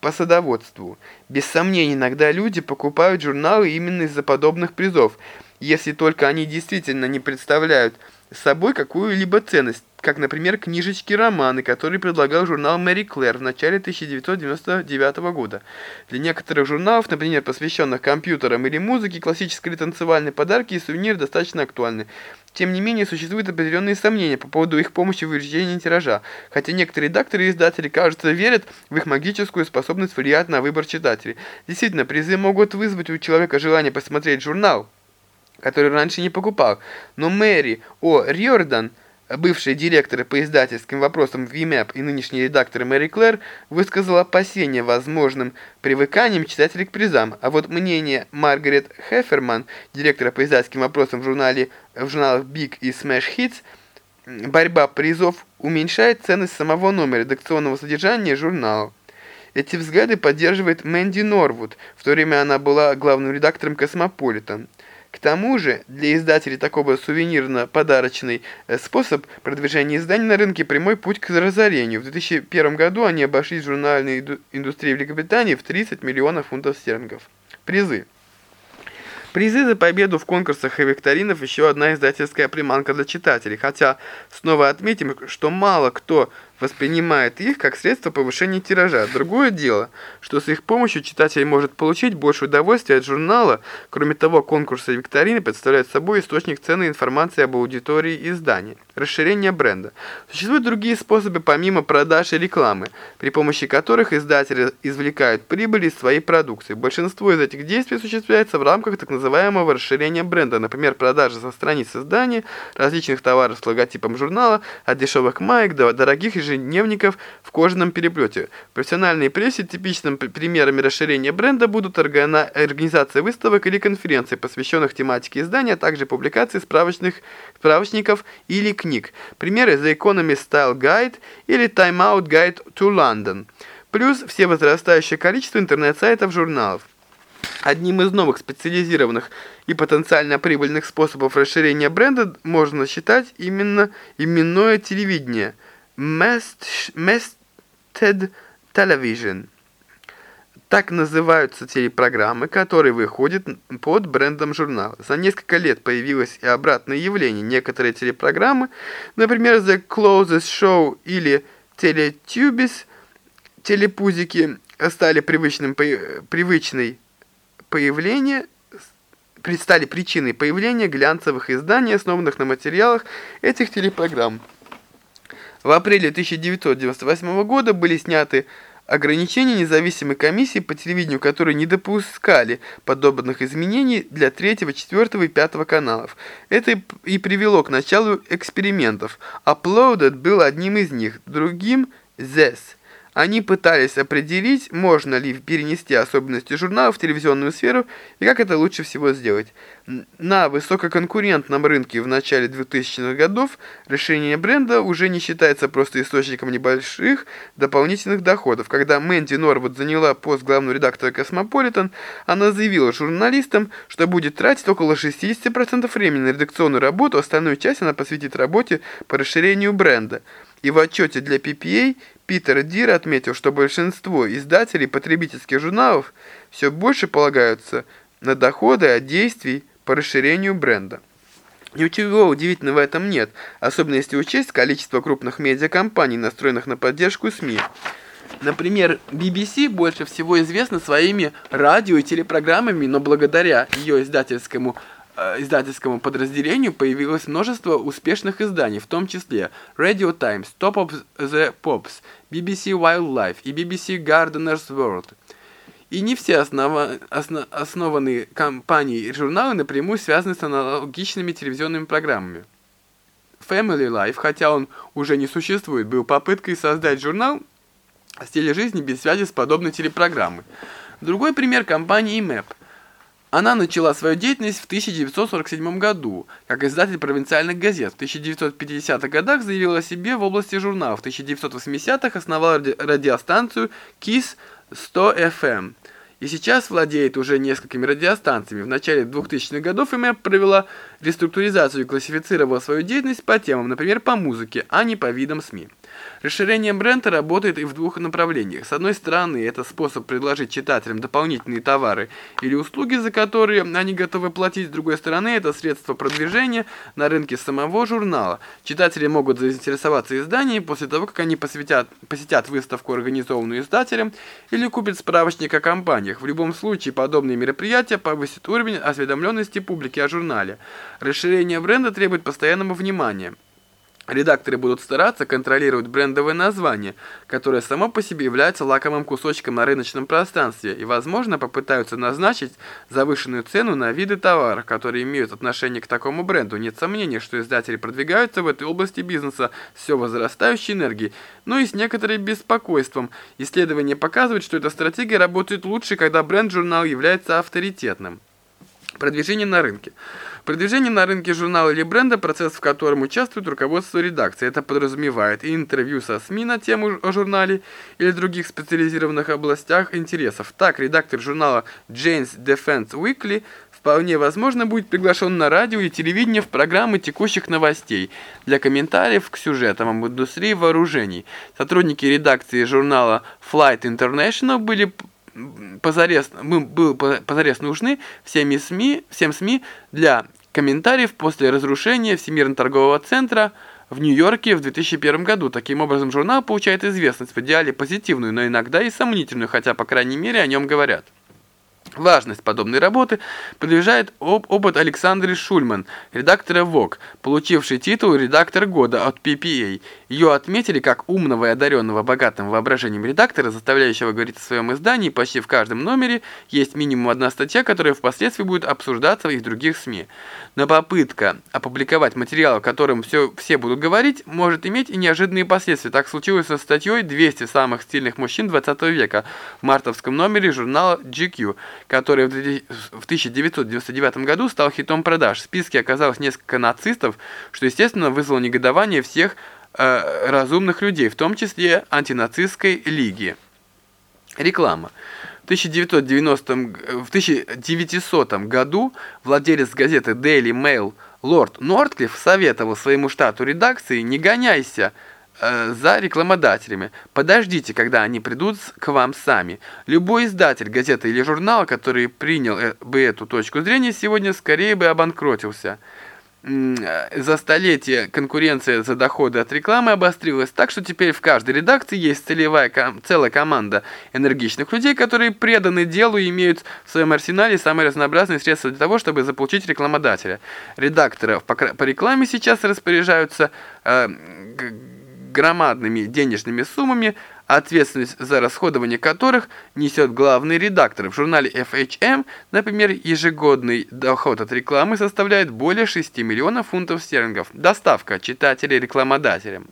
по садоводству. Без сомнений, иногда люди покупают журналы именно из-за подобных призов, если только они действительно не представляют собой какую-либо ценность, как, например, книжечки-романы, которые предлагал журнал «Мэри Клэр» в начале 1999 года. Для некоторых журналов, например, посвященных компьютерам или музыке, классические танцевальные подарки и сувениры достаточно актуальны. Тем не менее, существуют определенные сомнения по поводу их помощи в увеличении тиража, хотя некоторые редакторы и издатели, кажется, верят в их магическую способность влиять на выбор читателей. Действительно, призы могут вызвать у человека желание посмотреть журнал, который раньше не покупал, но Мэри О. Риордан – бывший директор по издательским вопросам в VMAP и нынешний редактор Мэри Клэр, высказал опасения возможным привыканием читателей к призам, а вот мнение Маргарет Хеферман, директора по издательским вопросам в, журнале, в журналах Big и Smash Hits, борьба призов уменьшает ценность самого номера редакционного содержания журнала. Эти взгляды поддерживает Мэнди Норвуд, в то время она была главным редактором «Космополитен». К тому же, для издателей такого сувенирно-подарочный э, способ продвижения изданий на рынке прямой путь к разорению. В 2001 году они обошлись журнальной индустрии Великобритании в 30 миллионов фунтов стерлингов. Призы. Призы за победу в конкурсах и викторинах еще одна издательская приманка для читателей, хотя снова отметим, что мало кто воспринимает их как средство повышения тиража. Другое дело, что с их помощью читатель может получить больше удовольствия от журнала. Кроме того, конкурсы и викторины представляют собой источник ценной информации об аудитории издания. Расширение бренда. Существуют другие способы помимо продаж и рекламы, при помощи которых издатели извлекают прибыль из своей продукции. Большинство из этих действий осуществляется в рамках так называемого расширения бренда, например, продажи со страниц издания, различных товаров с логотипом журнала, от дешевых маек до дорогих ежедневных ежедневников в кожаном переплете. В профессиональной прессе типичным примерами расширения бренда будут организация выставок или конференций, посвященных тематике издания, а также публикации справочных, справочников или книг. Примеры The Economist Style Guide или Time Out Guide to London. Плюс все возрастающее количество интернет-сайтов, журналов. Одним из новых специализированных и потенциально прибыльных способов расширения бренда можно считать именно именное телевидение – Masted Television. Так называются телепрограммы, которые выходят под брендом журнала. За несколько лет появилось и обратное явление. Некоторые телепрограммы, например, The Closest Show или Teletubbies, телепузики, стали привычным, привычной появления стали причиной появления глянцевых изданий, основанных на материалах этих телепрограмм. В апреле 1998 года были сняты ограничения независимой комиссии по телевидению, которые не допускали подобных изменений для третьего, четвертого и пятого каналов. Это и привело к началу экспериментов. Uploaded был одним из них, другим – Zest – они пытались определить, можно ли перенести особенности журнала в телевизионную сферу и как это лучше всего сделать. На высококонкурентном рынке в начале 2000-х годов расширение бренда уже не считается просто источником небольших дополнительных доходов. Когда Мэнди Норвуд заняла пост главного редактора «Космополитен», она заявила журналистам, что будет тратить около 60% времени на редакционную работу, остальную часть она посвятит работе по расширению бренда. И в отчете для PPA Питер Дир отметил, что большинство издателей потребительских журналов все больше полагаются на доходы от действий по расширению бренда. Ничего удивительного в этом нет, особенно если учесть количество крупных медиакомпаний, настроенных на поддержку СМИ. Например, BBC больше всего известна своими радио и телепрограммами, но благодаря ее издательскому издательскому подразделению появилось множество успешных изданий, в том числе Radio Times, Top of the Pops, BBC Wildlife и BBC Gardener's World. И не все основа, основ, основанные компании и журналы напрямую связаны с аналогичными телевизионными программами. Family Life, хотя он уже не существует, был попыткой создать журнал о стиле жизни без связи с подобной телепрограммой. Другой пример – компании IMAP. Она начала свою деятельность в 1947 году, как издатель провинциальных газет. В 1950-х годах заявила о себе в области журналов. В 1980-х основала радиостанцию KISS 100 FM и сейчас владеет уже несколькими радиостанциями. В начале 2000-х годов ИМЭП провела реструктуризацию и классифицировала свою деятельность по темам, например, по музыке, а не по видам СМИ. Расширение бренда работает и в двух направлениях. С одной стороны, это способ предложить читателям дополнительные товары или услуги, за которые они готовы платить. С другой стороны, это средство продвижения на рынке самого журнала. Читатели могут заинтересоваться изданием после того, как они посвятят, посетят выставку, организованную издателем, или купят справочник о компаниях. В любом случае, подобные мероприятия повысят уровень осведомленности публики о журнале. Расширение бренда требует постоянного внимания. Редакторы будут стараться контролировать брендовое название, которое само по себе является лакомым кусочком на рыночном пространстве, и, возможно, попытаются назначить завышенную цену на виды товаров, которые имеют отношение к такому бренду. Нет сомнений, что издатели продвигаются в этой области бизнеса с все возрастающей энергией, но и с некоторым беспокойством. Исследования показывают, что эта стратегия работает лучше, когда бренд-журнал является авторитетным. Продвижение на рынке. Продвижение на рынке журнала или бренда – процесс, в котором участвует руководство редакции. Это подразумевает и интервью со СМИ на тему о журнале или других специализированных областях интересов. Так, редактор журнала Jane's Defense Weekly вполне возможно будет приглашен на радио и телевидение в программы текущих новостей для комментариев к сюжетам об индустрии вооружений. Сотрудники редакции журнала Flight International были позарез, мы был позарез нужны всеми СМИ, всем СМИ для комментариев после разрушения Всемирного торгового центра в Нью-Йорке в 2001 году. Таким образом, журнал получает известность в идеале позитивную, но иногда и сомнительную, хотя, по крайней мере, о нем говорят. Важность подобной работы подтверждает об опыт Александры Шульман, редактора Vogue, получившей титул «Редактор года» от PPA. Ее отметили как умного и одаренного богатым воображением редактора, заставляющего говорить о своем издании. Почти в каждом номере есть минимум одна статья, которая впоследствии будет обсуждаться в других СМИ. Но попытка опубликовать материал, о котором все, все будут говорить, может иметь и неожиданные последствия. Так случилось со статьей «200 самых стильных мужчин 20 века» в мартовском номере журнала GQ который в 1999 году стал хитом продаж. В списке оказалось несколько нацистов, что, естественно, вызвало негодование всех э, разумных людей, в том числе антинацистской лиги. Реклама. В 1990, в 1900 году владелец газеты Daily Mail Лорд Нортклифф советовал своему штату редакции «Не гоняйся!» Э, за рекламодателями. Подождите, когда они придут к вам сами. Любой издатель газеты или журнала, который принял э, бы эту точку зрения, сегодня скорее бы обанкротился. Э, за столетие конкуренция за доходы от рекламы обострилась так, что теперь в каждой редакции есть целевая, целая команда энергичных людей, которые преданы делу и имеют в своем арсенале самые разнообразные средства для того, чтобы заполучить рекламодателя. Редакторы по, по рекламе сейчас распоряжаются э, громадными денежными суммами, ответственность за расходование которых несет главный редактор. В журнале FHM, например, ежегодный доход от рекламы составляет более 6 миллионов фунтов стерлингов. Доставка читателей-рекламодателям.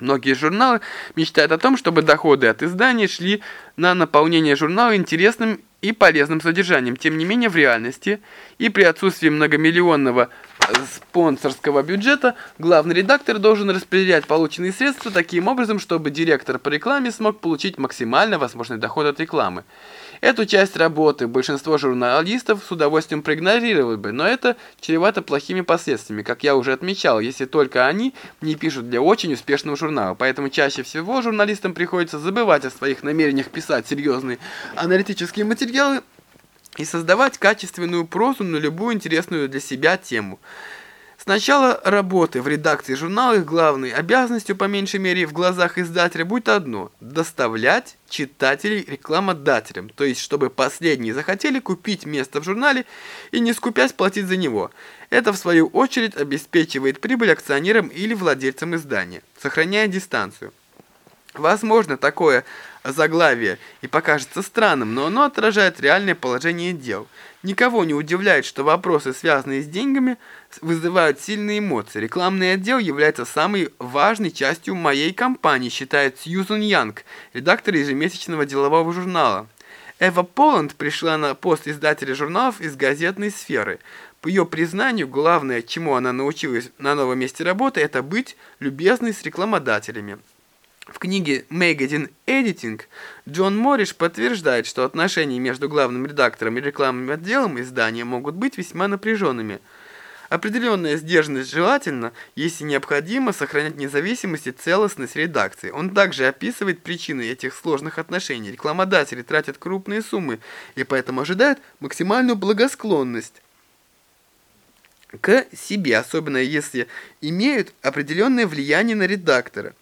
Многие журналы мечтают о том, чтобы доходы от изданий шли на наполнение журнала интересным и полезным содержанием. Тем не менее, в реальности и при отсутствии многомиллионного спонсорского бюджета главный редактор должен распределять полученные средства таким образом, чтобы директор по рекламе смог получить максимально возможный доход от рекламы. Эту часть работы большинство журналистов с удовольствием проигнорировали бы, но это чревато плохими последствиями, как я уже отмечал, если только они не пишут для очень успешного журнала. Поэтому чаще всего журналистам приходится забывать о своих намерениях писать серьезные аналитические материалы и создавать качественную прозу на любую интересную для себя тему. С начала работы в редакции журнала их главной обязанностью, по меньшей мере в глазах издателя, будет одно – доставлять читателей рекламодателям, то есть чтобы последние захотели купить место в журнале и не скупясь платить за него. Это в свою очередь обеспечивает прибыль акционерам или владельцам издания, сохраняя дистанцию. Возможно, такое заглавие и покажется странным, но оно отражает реальное положение дел. Никого не удивляет, что вопросы, связанные с деньгами, вызывают сильные эмоции. Рекламный отдел является самой важной частью моей компании, считает Сьюзен Янг, редактор ежемесячного делового журнала. Эва Поланд пришла на пост издателя журналов из газетной сферы. По ее признанию, главное, чему она научилась на новом месте работы, это быть любезной с рекламодателями. В книге «Magazine Editing» Джон Морриш подтверждает, что отношения между главным редактором и рекламным отделом издания могут быть весьма напряженными. Определенная сдержанность желательно, если необходимо, сохранять независимость и целостность редакции. Он также описывает причины этих сложных отношений. Рекламодатели тратят крупные суммы и поэтому ожидают максимальную благосклонность к себе, особенно если имеют определенное влияние на редактора.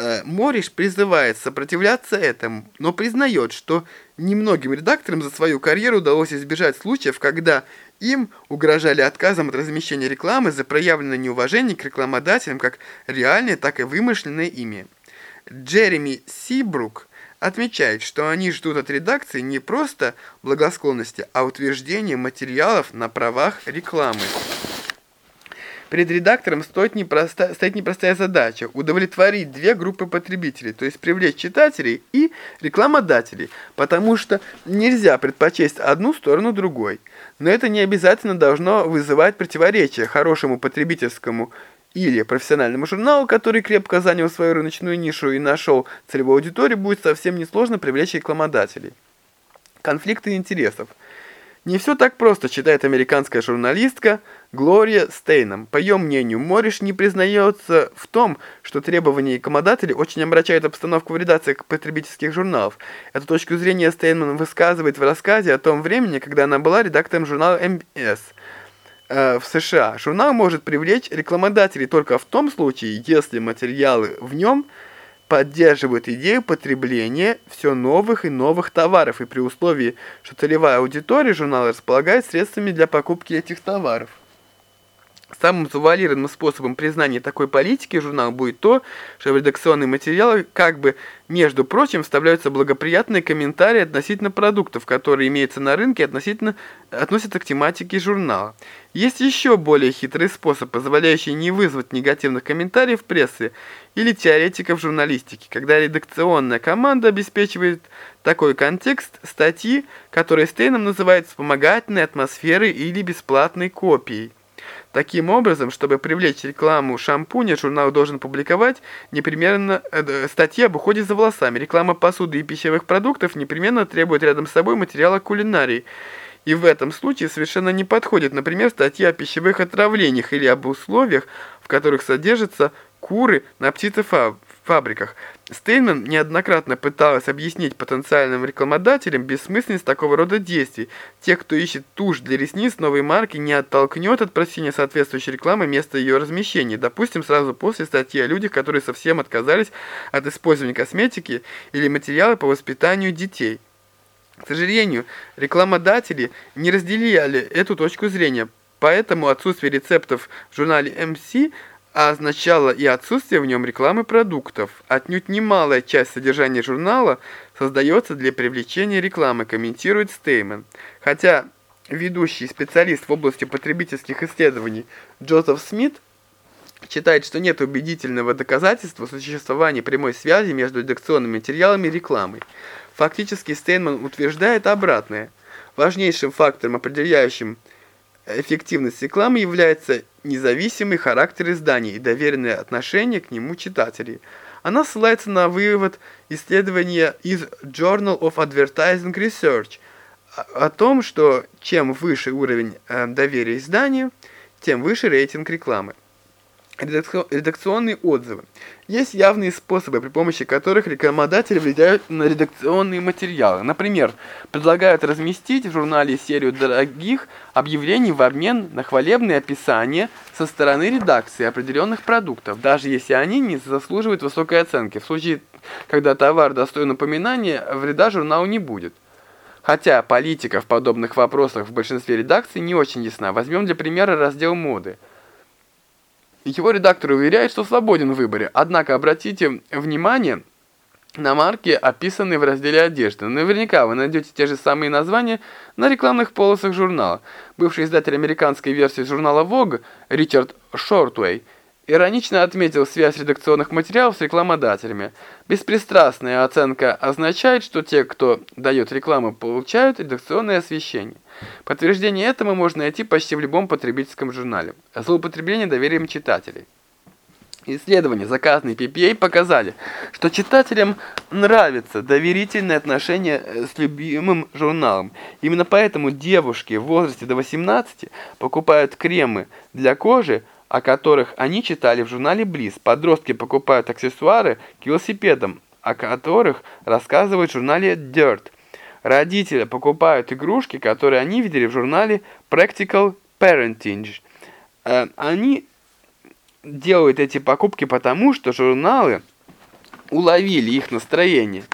Э, Мориш призывает сопротивляться этому, но признает, что немногим редакторам за свою карьеру удалось избежать случаев, когда им угрожали отказом от размещения рекламы за проявленное неуважение к рекламодателям как реальное, так и вымышленное ими. Джереми Сибрук отмечает, что они ждут от редакции не просто благосклонности, а утверждения материалов на правах рекламы. Перед редактором стоит непроста, стоит непростая задача – удовлетворить две группы потребителей, то есть привлечь читателей и рекламодателей, потому что нельзя предпочесть одну сторону другой. Но это не обязательно должно вызывать противоречие хорошему потребительскому или профессиональному журналу, который крепко занял свою рыночную нишу и нашел целевую аудиторию, будет совсем несложно привлечь рекламодателей. Конфликты интересов – не все так просто, читает американская журналистка Глория Стейном. По ее мнению, Мориш не признается в том, что требования рекламодателей очень омрачают обстановку в редакциях потребительских журналов. Эту точку зрения Стейнман высказывает в рассказе о том времени, когда она была редактором журнала MBS э, в США. Журнал может привлечь рекламодателей только в том случае, если материалы в нем – поддерживают идею потребления все новых и новых товаров, и при условии, что целевая аудитория журнала располагает средствами для покупки этих товаров. Самым завуалированным способом признания такой политики журнала будет то, что в редакционные материалы как бы, между прочим, вставляются благоприятные комментарии относительно продуктов, которые имеются на рынке относительно относятся к тематике журнала. Есть еще более хитрый способ, позволяющий не вызвать негативных комментариев в прессе или теоретиков журналистики, когда редакционная команда обеспечивает такой контекст статьи, который Стейном называет вспомогательной атмосферой или бесплатной копией. Таким образом, чтобы привлечь рекламу шампуня, журнал должен публиковать непременно э, статьи об уходе за волосами. Реклама посуды и пищевых продуктов непременно требует рядом с собой материала кулинарии. И в этом случае совершенно не подходит, например, статья о пищевых отравлениях или об условиях, в которых содержатся куры на птицефабриках фабриках. Стейнман неоднократно пыталась объяснить потенциальным рекламодателям бессмысленность такого рода действий. Те, кто ищет тушь для ресниц новой марки, не оттолкнет от просения соответствующей рекламы место ее размещения. Допустим, сразу после статьи о людях, которые совсем отказались от использования косметики или материала по воспитанию детей. К сожалению, рекламодатели не разделяли эту точку зрения, поэтому отсутствие рецептов в журнале MC а означало и отсутствие в нем рекламы продуктов. Отнюдь немалая часть содержания журнала создается для привлечения рекламы, комментирует Стейман. Хотя ведущий специалист в области потребительских исследований Джозеф Смит считает, что нет убедительного доказательства существования прямой связи между редакционными материалами и рекламой. Фактически Стейнман утверждает обратное. Важнейшим фактором, определяющим эффективность рекламы является независимый характер издания и доверенное отношение к нему читателей. Она ссылается на вывод исследования из Journal of Advertising Research о том, что чем выше уровень э, доверия изданию, тем выше рейтинг рекламы. Редакционные отзывы. Есть явные способы, при помощи которых рекламодатели влияют на редакционные материалы. Например, предлагают разместить в журнале серию дорогих объявлений в обмен на хвалебные описания со стороны редакции определенных продуктов, даже если они не заслуживают высокой оценки. В случае, когда товар достоин упоминания, вреда журналу не будет. Хотя политика в подобных вопросах в большинстве редакций не очень ясна. Возьмем для примера раздел моды. Его редактор уверяет, что свободен в выборе. Однако обратите внимание на марке, описанные в разделе одежды. Наверняка вы найдете те же самые названия на рекламных полосах журнала. Бывший издатель американской версии журнала Vogue Ричард Шортуэй иронично отметил связь редакционных материалов с рекламодателями. Беспристрастная оценка означает, что те, кто дает рекламу, получают редакционное освещение. Подтверждение этому можно найти почти в любом потребительском журнале. Злоупотребление доверием читателей. Исследования, заказанные PPA, показали, что читателям нравится доверительное отношение с любимым журналом. Именно поэтому девушки в возрасте до 18 покупают кремы для кожи, о которых они читали в журнале Близ. Подростки покупают аксессуары к велосипедам, о которых рассказывают в журнале Dirt. Родители покупают игрушки, которые они видели в журнале Practical Parenting. Э, они делают эти покупки потому, что журналы уловили их настроение.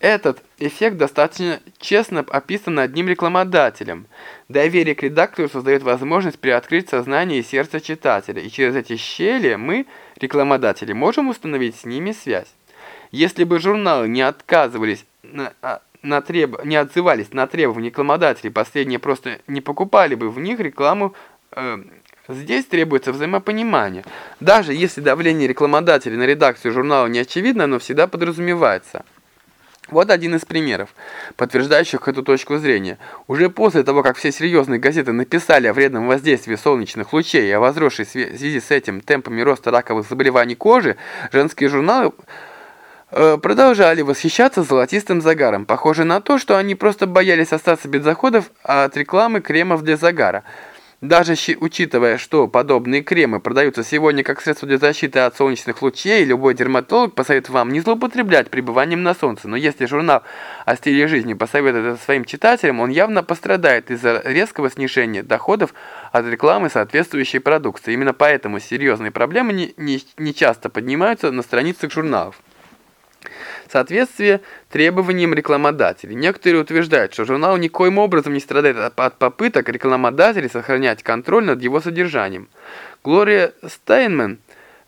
Этот эффект достаточно честно описан одним рекламодателем. Доверие к редактору создает возможность приоткрыть сознание и сердце читателя, и через эти щели мы, рекламодатели, можем установить с ними связь. Если бы журналы не отказывались на, а, на треб... не отзывались на требования рекламодателей, последние просто не покупали бы в них рекламу э, Здесь требуется взаимопонимание. Даже если давление рекламодателей на редакцию журнала не очевидно, оно всегда подразумевается. Вот один из примеров, подтверждающих эту точку зрения. Уже после того, как все серьезные газеты написали о вредном воздействии солнечных лучей и о возросшей в связи с этим темпами роста раковых заболеваний кожи, женские журналы э, продолжали восхищаться золотистым загаром. Похоже на то, что они просто боялись остаться без заходов от рекламы кремов для загара. Даже учитывая, что подобные кремы продаются сегодня как средство для защиты от солнечных лучей, любой дерматолог посоветует вам не злоупотреблять пребыванием на солнце. Но если журнал о стиле жизни посоветует это своим читателям, он явно пострадает из-за резкого снижения доходов от рекламы соответствующей продукции. Именно поэтому серьезные проблемы не, не, не часто поднимаются на страницах журналов. Соответствие требованиям рекламодателей. Некоторые утверждают, что журнал никоим образом не страдает от попыток рекламодателей сохранять контроль над его содержанием. Глория Стайнман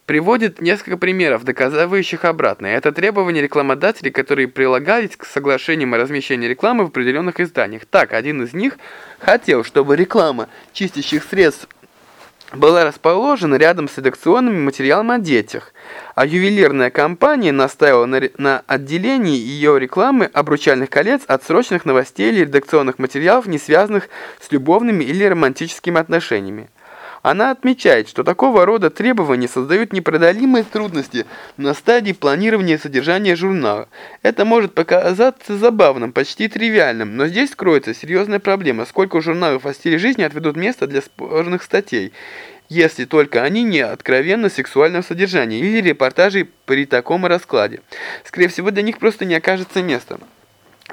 приводит несколько примеров, доказывающих обратное. Это требования рекламодателей, которые прилагались к соглашениям о размещении рекламы в определенных изданиях. Так, один из них хотел, чтобы реклама чистящих средств была расположена рядом с редакционным материалом о детях, а ювелирная компания настаивала на, на отделении ее рекламы обручальных колец от срочных новостей или редакционных материалов, не связанных с любовными или романтическими отношениями. Она отмечает, что такого рода требования создают непреодолимые трудности на стадии планирования содержания журнала. Это может показаться забавным, почти тривиальным, но здесь кроется серьезная проблема, сколько журналов о стиле жизни отведут место для спорных статей, если только они не откровенно сексуального содержания или репортажей при таком раскладе. Скорее всего, для них просто не окажется места.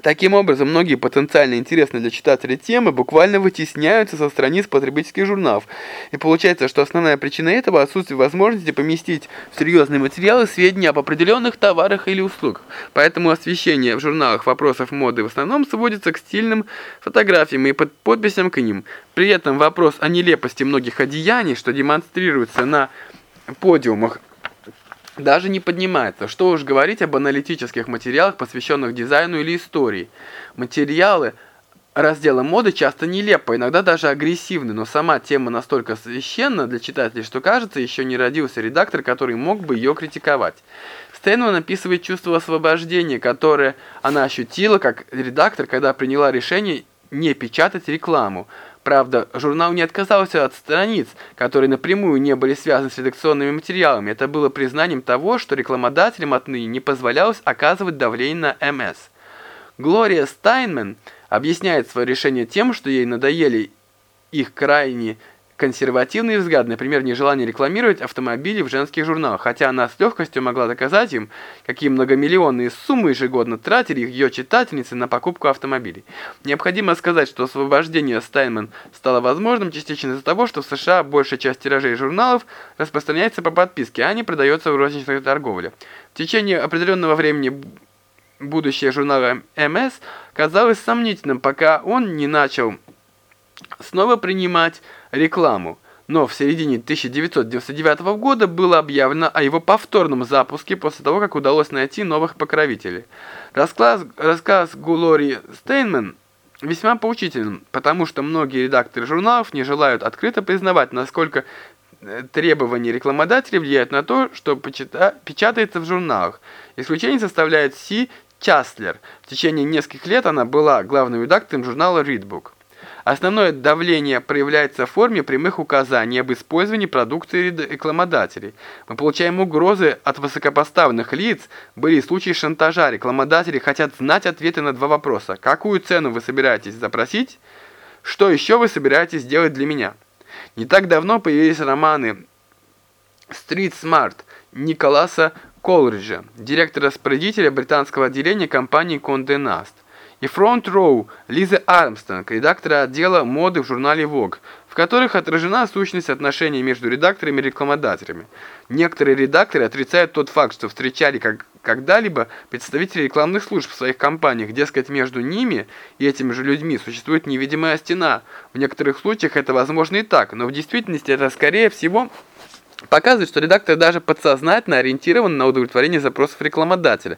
Таким образом, многие потенциально интересные для читателя темы буквально вытесняются со страниц потребительских журналов. И получается, что основная причина этого – отсутствие возможности поместить в серьезные материалы сведения об определенных товарах или услугах. Поэтому освещение в журналах вопросов моды в основном сводится к стильным фотографиям и под подписям к ним. При этом вопрос о нелепости многих одеяний, что демонстрируется на подиумах, даже не поднимается. Что уж говорить об аналитических материалах, посвященных дизайну или истории. Материалы раздела моды часто нелепы, иногда даже агрессивны, но сама тема настолько священна для читателей, что кажется, еще не родился редактор, который мог бы ее критиковать. Стэнман описывает чувство освобождения, которое она ощутила как редактор, когда приняла решение не печатать рекламу. Правда, журнал не отказался от страниц, которые напрямую не были связаны с редакционными материалами. Это было признанием того, что рекламодателям отныне не позволялось оказывать давление на МС. Глория Стайнман объясняет свое решение тем, что ей надоели их крайне консервативный взгляд, например, нежелание рекламировать автомобили в женских журналах, хотя она с легкостью могла доказать им, какие многомиллионные суммы ежегодно тратили ее читательницы на покупку автомобилей. Необходимо сказать, что освобождение Стайнман стало возможным частично из-за того, что в США большая часть тиражей журналов распространяется по подписке, а не продается в розничной торговле. В течение определенного времени будущее журнала МС казалось сомнительным, пока он не начал снова принимать рекламу. но в середине 1999 года было объявлено о его повторном запуске после того, как удалось найти новых покровителей. Рассказ, рассказ Гулори Стейнман весьма поучительным, потому что многие редакторы журналов не желают открыто признавать, насколько э, требования рекламодателей влияют на то, что печатается в журналах. Исключение составляет Си Часлер. В течение нескольких лет она была главным редактором журнала Readbook. Основное давление проявляется в форме прямых указаний об использовании продукции рекламодателей. Мы получаем угрозы от высокопоставленных лиц, были случаи шантажа. Рекламодатели хотят знать ответы на два вопроса. Какую цену вы собираетесь запросить? Что еще вы собираетесь сделать для меня? Не так давно появились романы «Street Smart» Николаса Колриджа, директора-распорядителя британского отделения компании Condé Nast и Row Лизы Армстронг, редактора отдела моды в журнале Vogue, в которых отражена сущность отношений между редакторами и рекламодателями. Некоторые редакторы отрицают тот факт, что встречали как когда-либо представителей рекламных служб в своих компаниях, дескать, между ними и этими же людьми существует невидимая стена. В некоторых случаях это возможно и так, но в действительности это скорее всего показывает, что редактор даже подсознательно ориентирован на удовлетворение запросов рекламодателя.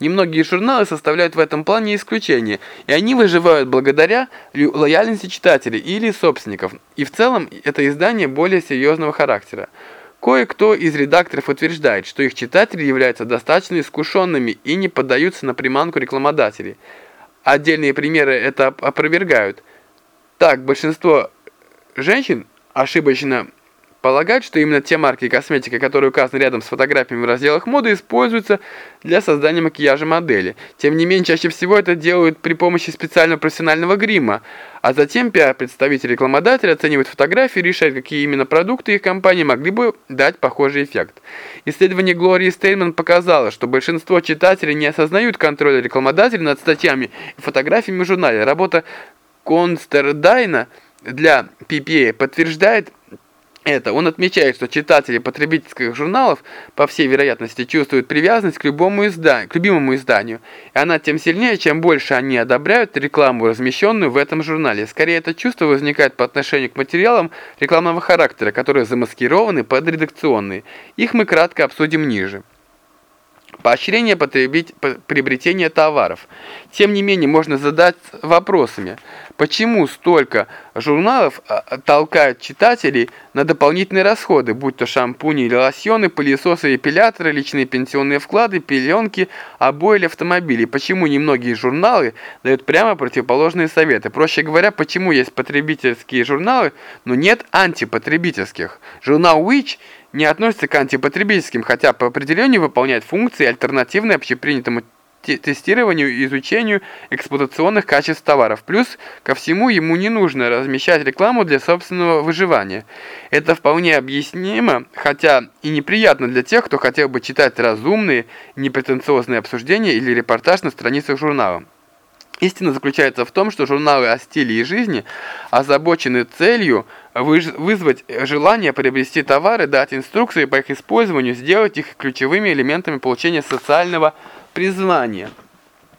Немногие журналы составляют в этом плане исключение, и они выживают благодаря лояльности читателей или собственников, и в целом это издание более серьезного характера. Кое-кто из редакторов утверждает, что их читатели являются достаточно искушенными и не поддаются на приманку рекламодателей. Отдельные примеры это опровергают. Так, большинство женщин ошибочно Полагают, что именно те марки и косметика, которые указаны рядом с фотографиями в разделах моды, используются для создания макияжа модели. Тем не менее, чаще всего это делают при помощи специального профессионального грима, а затем пиар-представитель рекламодателя оценивает фотографии и решает, какие именно продукты их компании могли бы дать похожий эффект. Исследование Глории Стейнман показало, что большинство читателей не осознают контроля рекламодателя над статьями и фотографиями в журнале. Работа Констердайна для PPA подтверждает, это. Он отмечает, что читатели потребительских журналов, по всей вероятности, чувствуют привязанность к любому изданию, к любимому изданию, и она тем сильнее, чем больше они одобряют рекламу, размещенную в этом журнале. Скорее, это чувство возникает по отношению к материалам рекламного характера, которые замаскированы под редакционные. Их мы кратко обсудим ниже. Поощрение потребить, приобретения товаров. Тем не менее, можно задать вопросами. Почему столько журналов а, а, толкают читателей на дополнительные расходы, будь то шампуни или лосьоны, пылесосы, эпиляторы, личные пенсионные вклады, пеленки, обои или автомобили? Почему немногие журналы дают прямо противоположные советы? Проще говоря, почему есть потребительские журналы, но нет антипотребительских? Журнал Which – не относится к антипотребительским, хотя по определению выполняет функции, альтернативные общепринятому тестированию и изучению эксплуатационных качеств товаров. Плюс ко всему ему не нужно размещать рекламу для собственного выживания. Это вполне объяснимо, хотя и неприятно для тех, кто хотел бы читать разумные, непретенциозные обсуждения или репортаж на страницах журнала. Истина заключается в том, что журналы о стиле и жизни озабочены целью вызвать желание приобрести товары, дать инструкции по их использованию, сделать их ключевыми элементами получения социального признания.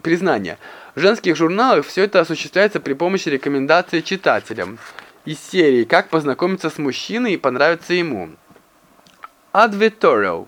признания. В женских журналах все это осуществляется при помощи рекомендаций читателям из серии «Как познакомиться с мужчиной и понравиться ему». Advertorial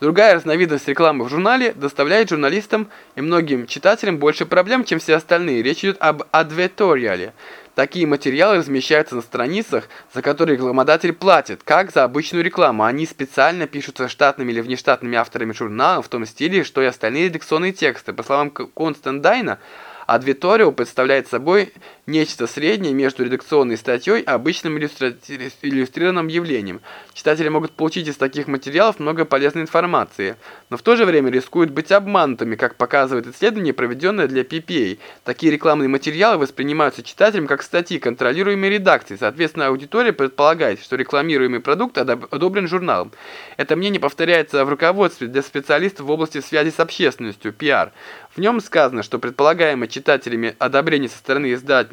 Другая разновидность рекламы в журнале доставляет журналистам и многим читателям больше проблем, чем все остальные. Речь идет об адверториале. Такие материалы размещаются на страницах, за которые рекламодатель платит, как за обычную рекламу. Они специально пишутся штатными или внештатными авторами журнала в том стиле, что и остальные редакционные тексты. По словам Константайна, Адвиторио представляет собой нечто среднее между редакционной статьей и обычным иллюстрированным явлением. Читатели могут получить из таких материалов много полезной информации, но в то же время рискуют быть обманутыми, как показывает исследование, проведенное для PPA. Такие рекламные материалы воспринимаются читателем как статьи, контролируемые редакцией. Соответственно, аудитория предполагает, что рекламируемый продукт одобрен журналом. Это мнение повторяется в руководстве для специалистов в области связи с общественностью, PR. В нем сказано, что предполагаемое читателями одобрение со стороны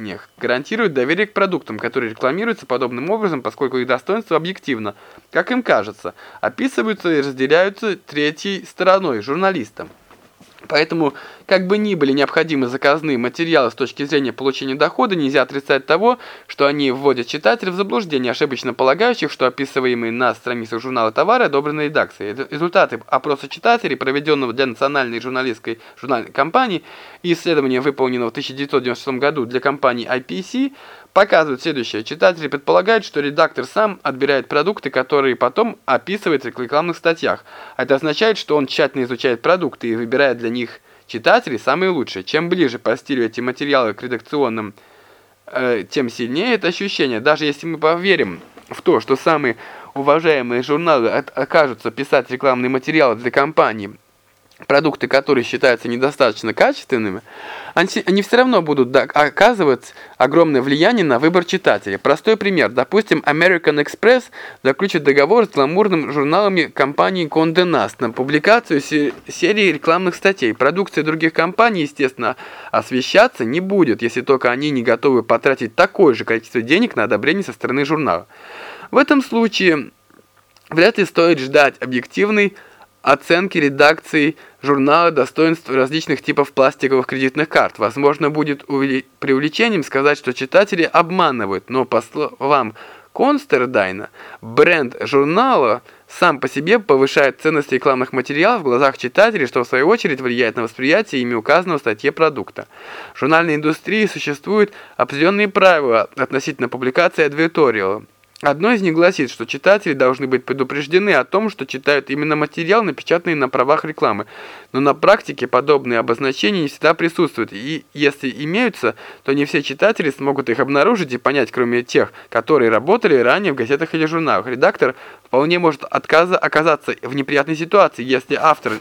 издателей гарантирует доверие к продуктам, которые рекламируются подобным образом, поскольку их достоинство объективно, как им кажется, описываются и разделяются третьей стороной, журналистом. Поэтому, как бы ни были необходимы заказные материалы с точки зрения получения дохода, нельзя отрицать того, что они вводят читателя в заблуждение, ошибочно полагающих, что описываемые на страницах журнала товары одобрены редакцией. Результаты опроса читателей, проведенного для национальной журналистской журнальной компании и исследования, выполненного в 1996 году для компании IPC, показывают следующее. Читатели предполагают, что редактор сам отбирает продукты, которые потом описывает в рекламных статьях. Это означает, что он тщательно изучает продукты и выбирает для них читателей самые лучшие. Чем ближе по стилю эти материалы к редакционным, э, тем сильнее это ощущение. Даже если мы поверим в то, что самые уважаемые журналы окажутся писать рекламные материалы для компании, продукты, которые считаются недостаточно качественными, они, все равно будут оказывать огромное влияние на выбор читателя. Простой пример. Допустим, American Express заключит договор с гламурным журналами компании Condé Nast на публикацию серии рекламных статей. Продукция других компаний, естественно, освещаться не будет, если только они не готовы потратить такое же количество денег на одобрение со стороны журнала. В этом случае вряд ли стоит ждать объективной оценки редакции журнала достоинств различных типов пластиковых кредитных карт. Возможно, будет преувеличением сказать, что читатели обманывают, но по словам Констердайна, бренд журнала сам по себе повышает ценность рекламных материалов в глазах читателей, что в свою очередь влияет на восприятие ими указанного в статье продукта. В журнальной индустрии существуют определенные правила относительно публикации адверториала. Одно из них гласит, что читатели должны быть предупреждены о том, что читают именно материал, напечатанный на правах рекламы. Но на практике подобные обозначения не всегда присутствуют, и если имеются, то не все читатели смогут их обнаружить и понять, кроме тех, которые работали ранее в газетах или журналах. Редактор вполне может отказа оказаться в неприятной ситуации, если автор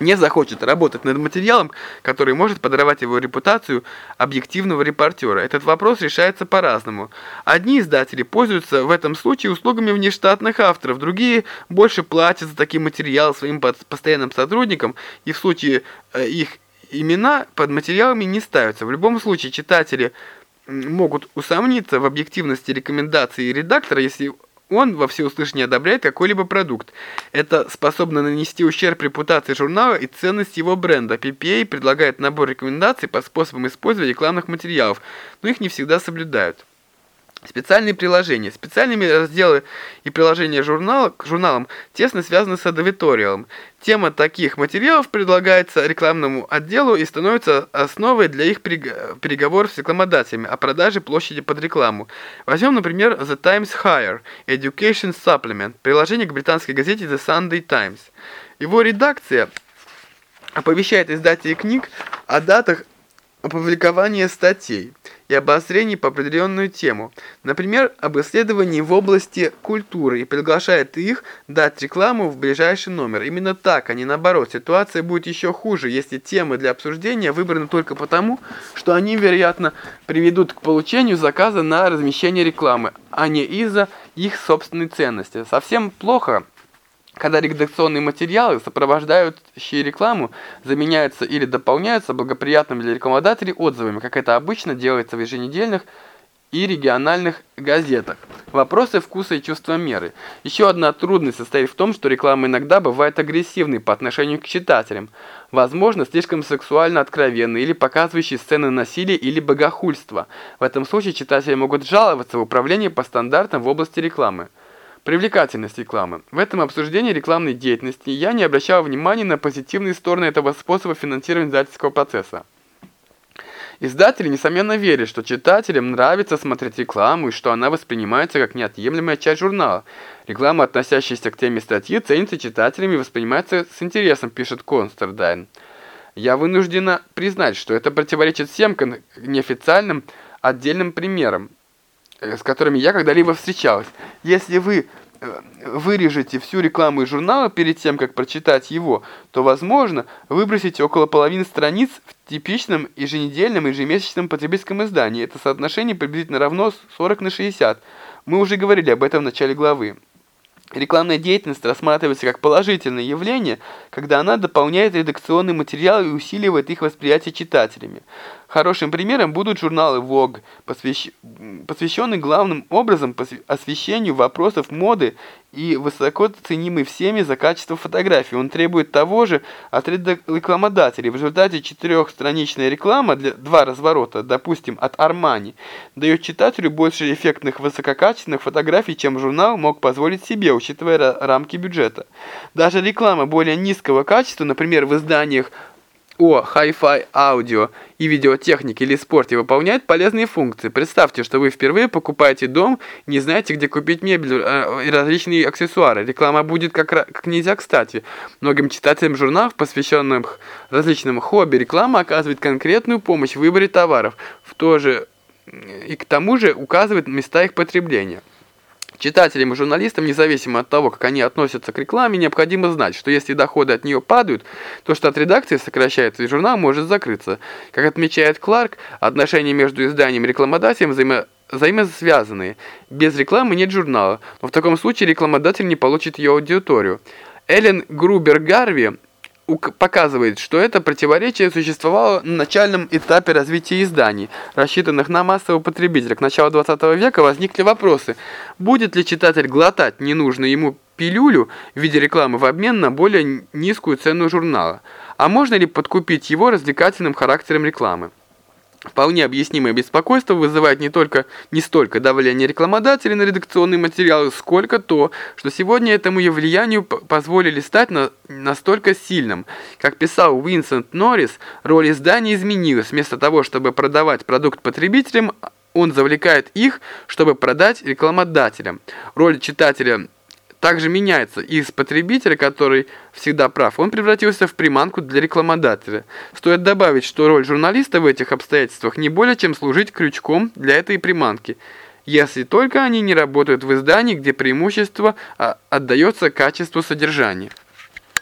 не захочет работать над материалом, который может подорвать его репутацию объективного репортера. Этот вопрос решается по-разному. Одни издатели пользуются в этом случае услугами внештатных авторов, другие больше платят за такие материалы своим постоянным сотрудникам, и в случае э, их имена под материалами не ставятся. В любом случае читатели могут усомниться в объективности рекомендаций редактора, если он во всеуслышание одобряет какой-либо продукт. Это способно нанести ущерб репутации журнала и ценности его бренда. PPA предлагает набор рекомендаций по способам использования рекламных материалов, но их не всегда соблюдают. Специальные приложения. Специальные разделы и приложения журнала к журналам тесно связаны с адовиториалом. Тема таких материалов предлагается рекламному отделу и становится основой для их переговоров с рекламодателями о продаже площади под рекламу. Возьмем, например, The Times Higher Education Supplement, приложение к британской газете The Sunday Times. Его редакция оповещает издателей книг о датах опубликования статей и обозрений по определенную тему, например, об исследовании в области культуры, и приглашает их дать рекламу в ближайший номер. Именно так, а не наоборот. Ситуация будет еще хуже, если темы для обсуждения выбраны только потому, что они, вероятно, приведут к получению заказа на размещение рекламы, а не из-за их собственной ценности. Совсем плохо когда редакционные материалы, сопровождающие рекламу, заменяются или дополняются благоприятными для рекламодателей отзывами, как это обычно делается в еженедельных и региональных газетах. Вопросы вкуса и чувства меры. Еще одна трудность состоит в том, что реклама иногда бывает агрессивной по отношению к читателям, возможно, слишком сексуально откровенной или показывающей сцены насилия или богохульства. В этом случае читатели могут жаловаться в управление по стандартам в области рекламы. Привлекательность рекламы. В этом обсуждении рекламной деятельности я не обращал внимания на позитивные стороны этого способа финансирования издательского процесса. Издатели, несомненно, верят, что читателям нравится смотреть рекламу и что она воспринимается как неотъемлемая часть журнала. Реклама, относящаяся к теме статьи, ценится читателями и воспринимается с интересом, пишет Констердайн. Я вынуждена признать, что это противоречит всем неофициальным отдельным примерам. Э, с которыми я когда-либо встречалась. Если вы э, вырежете всю рекламу из журнала перед тем, как прочитать его, то, возможно, выбросите около половины страниц в типичном еженедельном и ежемесячном потребительском издании. Это соотношение приблизительно равно 40 на 60. Мы уже говорили об этом в начале главы. Рекламная деятельность рассматривается как положительное явление, когда она дополняет редакционный материал и усиливает их восприятие читателями. Хорошим примером будут журналы Vogue, посвящ... посвященные главным образом освещению вопросов моды и высоко ценимый всеми за качество фотографий. Он требует того же от рекламодателей. В результате четырехстраничная реклама для два разворота, допустим, от Armani, дает читателю больше эффектных высококачественных фотографий, чем журнал мог позволить себе, учитывая рамки бюджета. Даже реклама более низкого качества, например, в изданиях о Hi-Fi аудио и видеотехнике или спорте выполняет полезные функции. Представьте, что вы впервые покупаете дом, не знаете, где купить мебель э, и различные аксессуары. Реклама будет как, как нельзя кстати. Многим читателям журналов, посвященных различным хобби, реклама оказывает конкретную помощь в выборе товаров, в то же и к тому же указывает места их потребления. Читателям и журналистам, независимо от того, как они относятся к рекламе, необходимо знать, что если доходы от нее падают, то штат редакции сокращается и журнал может закрыться. Как отмечает Кларк, отношения между изданием и рекламодателем взаимо взаимосвязанные. Без рекламы нет журнала, но в таком случае рекламодатель не получит ее аудиторию. Эллен Грубер-Гарви показывает, что это противоречие существовало на начальном этапе развития изданий, рассчитанных на массового потребителя. К началу 20 века возникли вопросы, будет ли читатель глотать ненужную ему пилюлю в виде рекламы в обмен на более низкую цену журнала, а можно ли подкупить его развлекательным характером рекламы. Вполне объяснимое беспокойство вызывает не только не столько давление рекламодателей на редакционные материалы, сколько то, что сегодня этому влиянию позволили стать на, настолько сильным. Как писал Уинсент Норрис, роль издания изменилась. Вместо того, чтобы продавать продукт потребителям, он завлекает их, чтобы продать рекламодателям. Роль читателя – также меняется. Из потребителя, который всегда прав, он превратился в приманку для рекламодателя. Стоит добавить, что роль журналиста в этих обстоятельствах не более чем служить крючком для этой приманки, если только они не работают в издании, где преимущество а, отдается качеству содержания.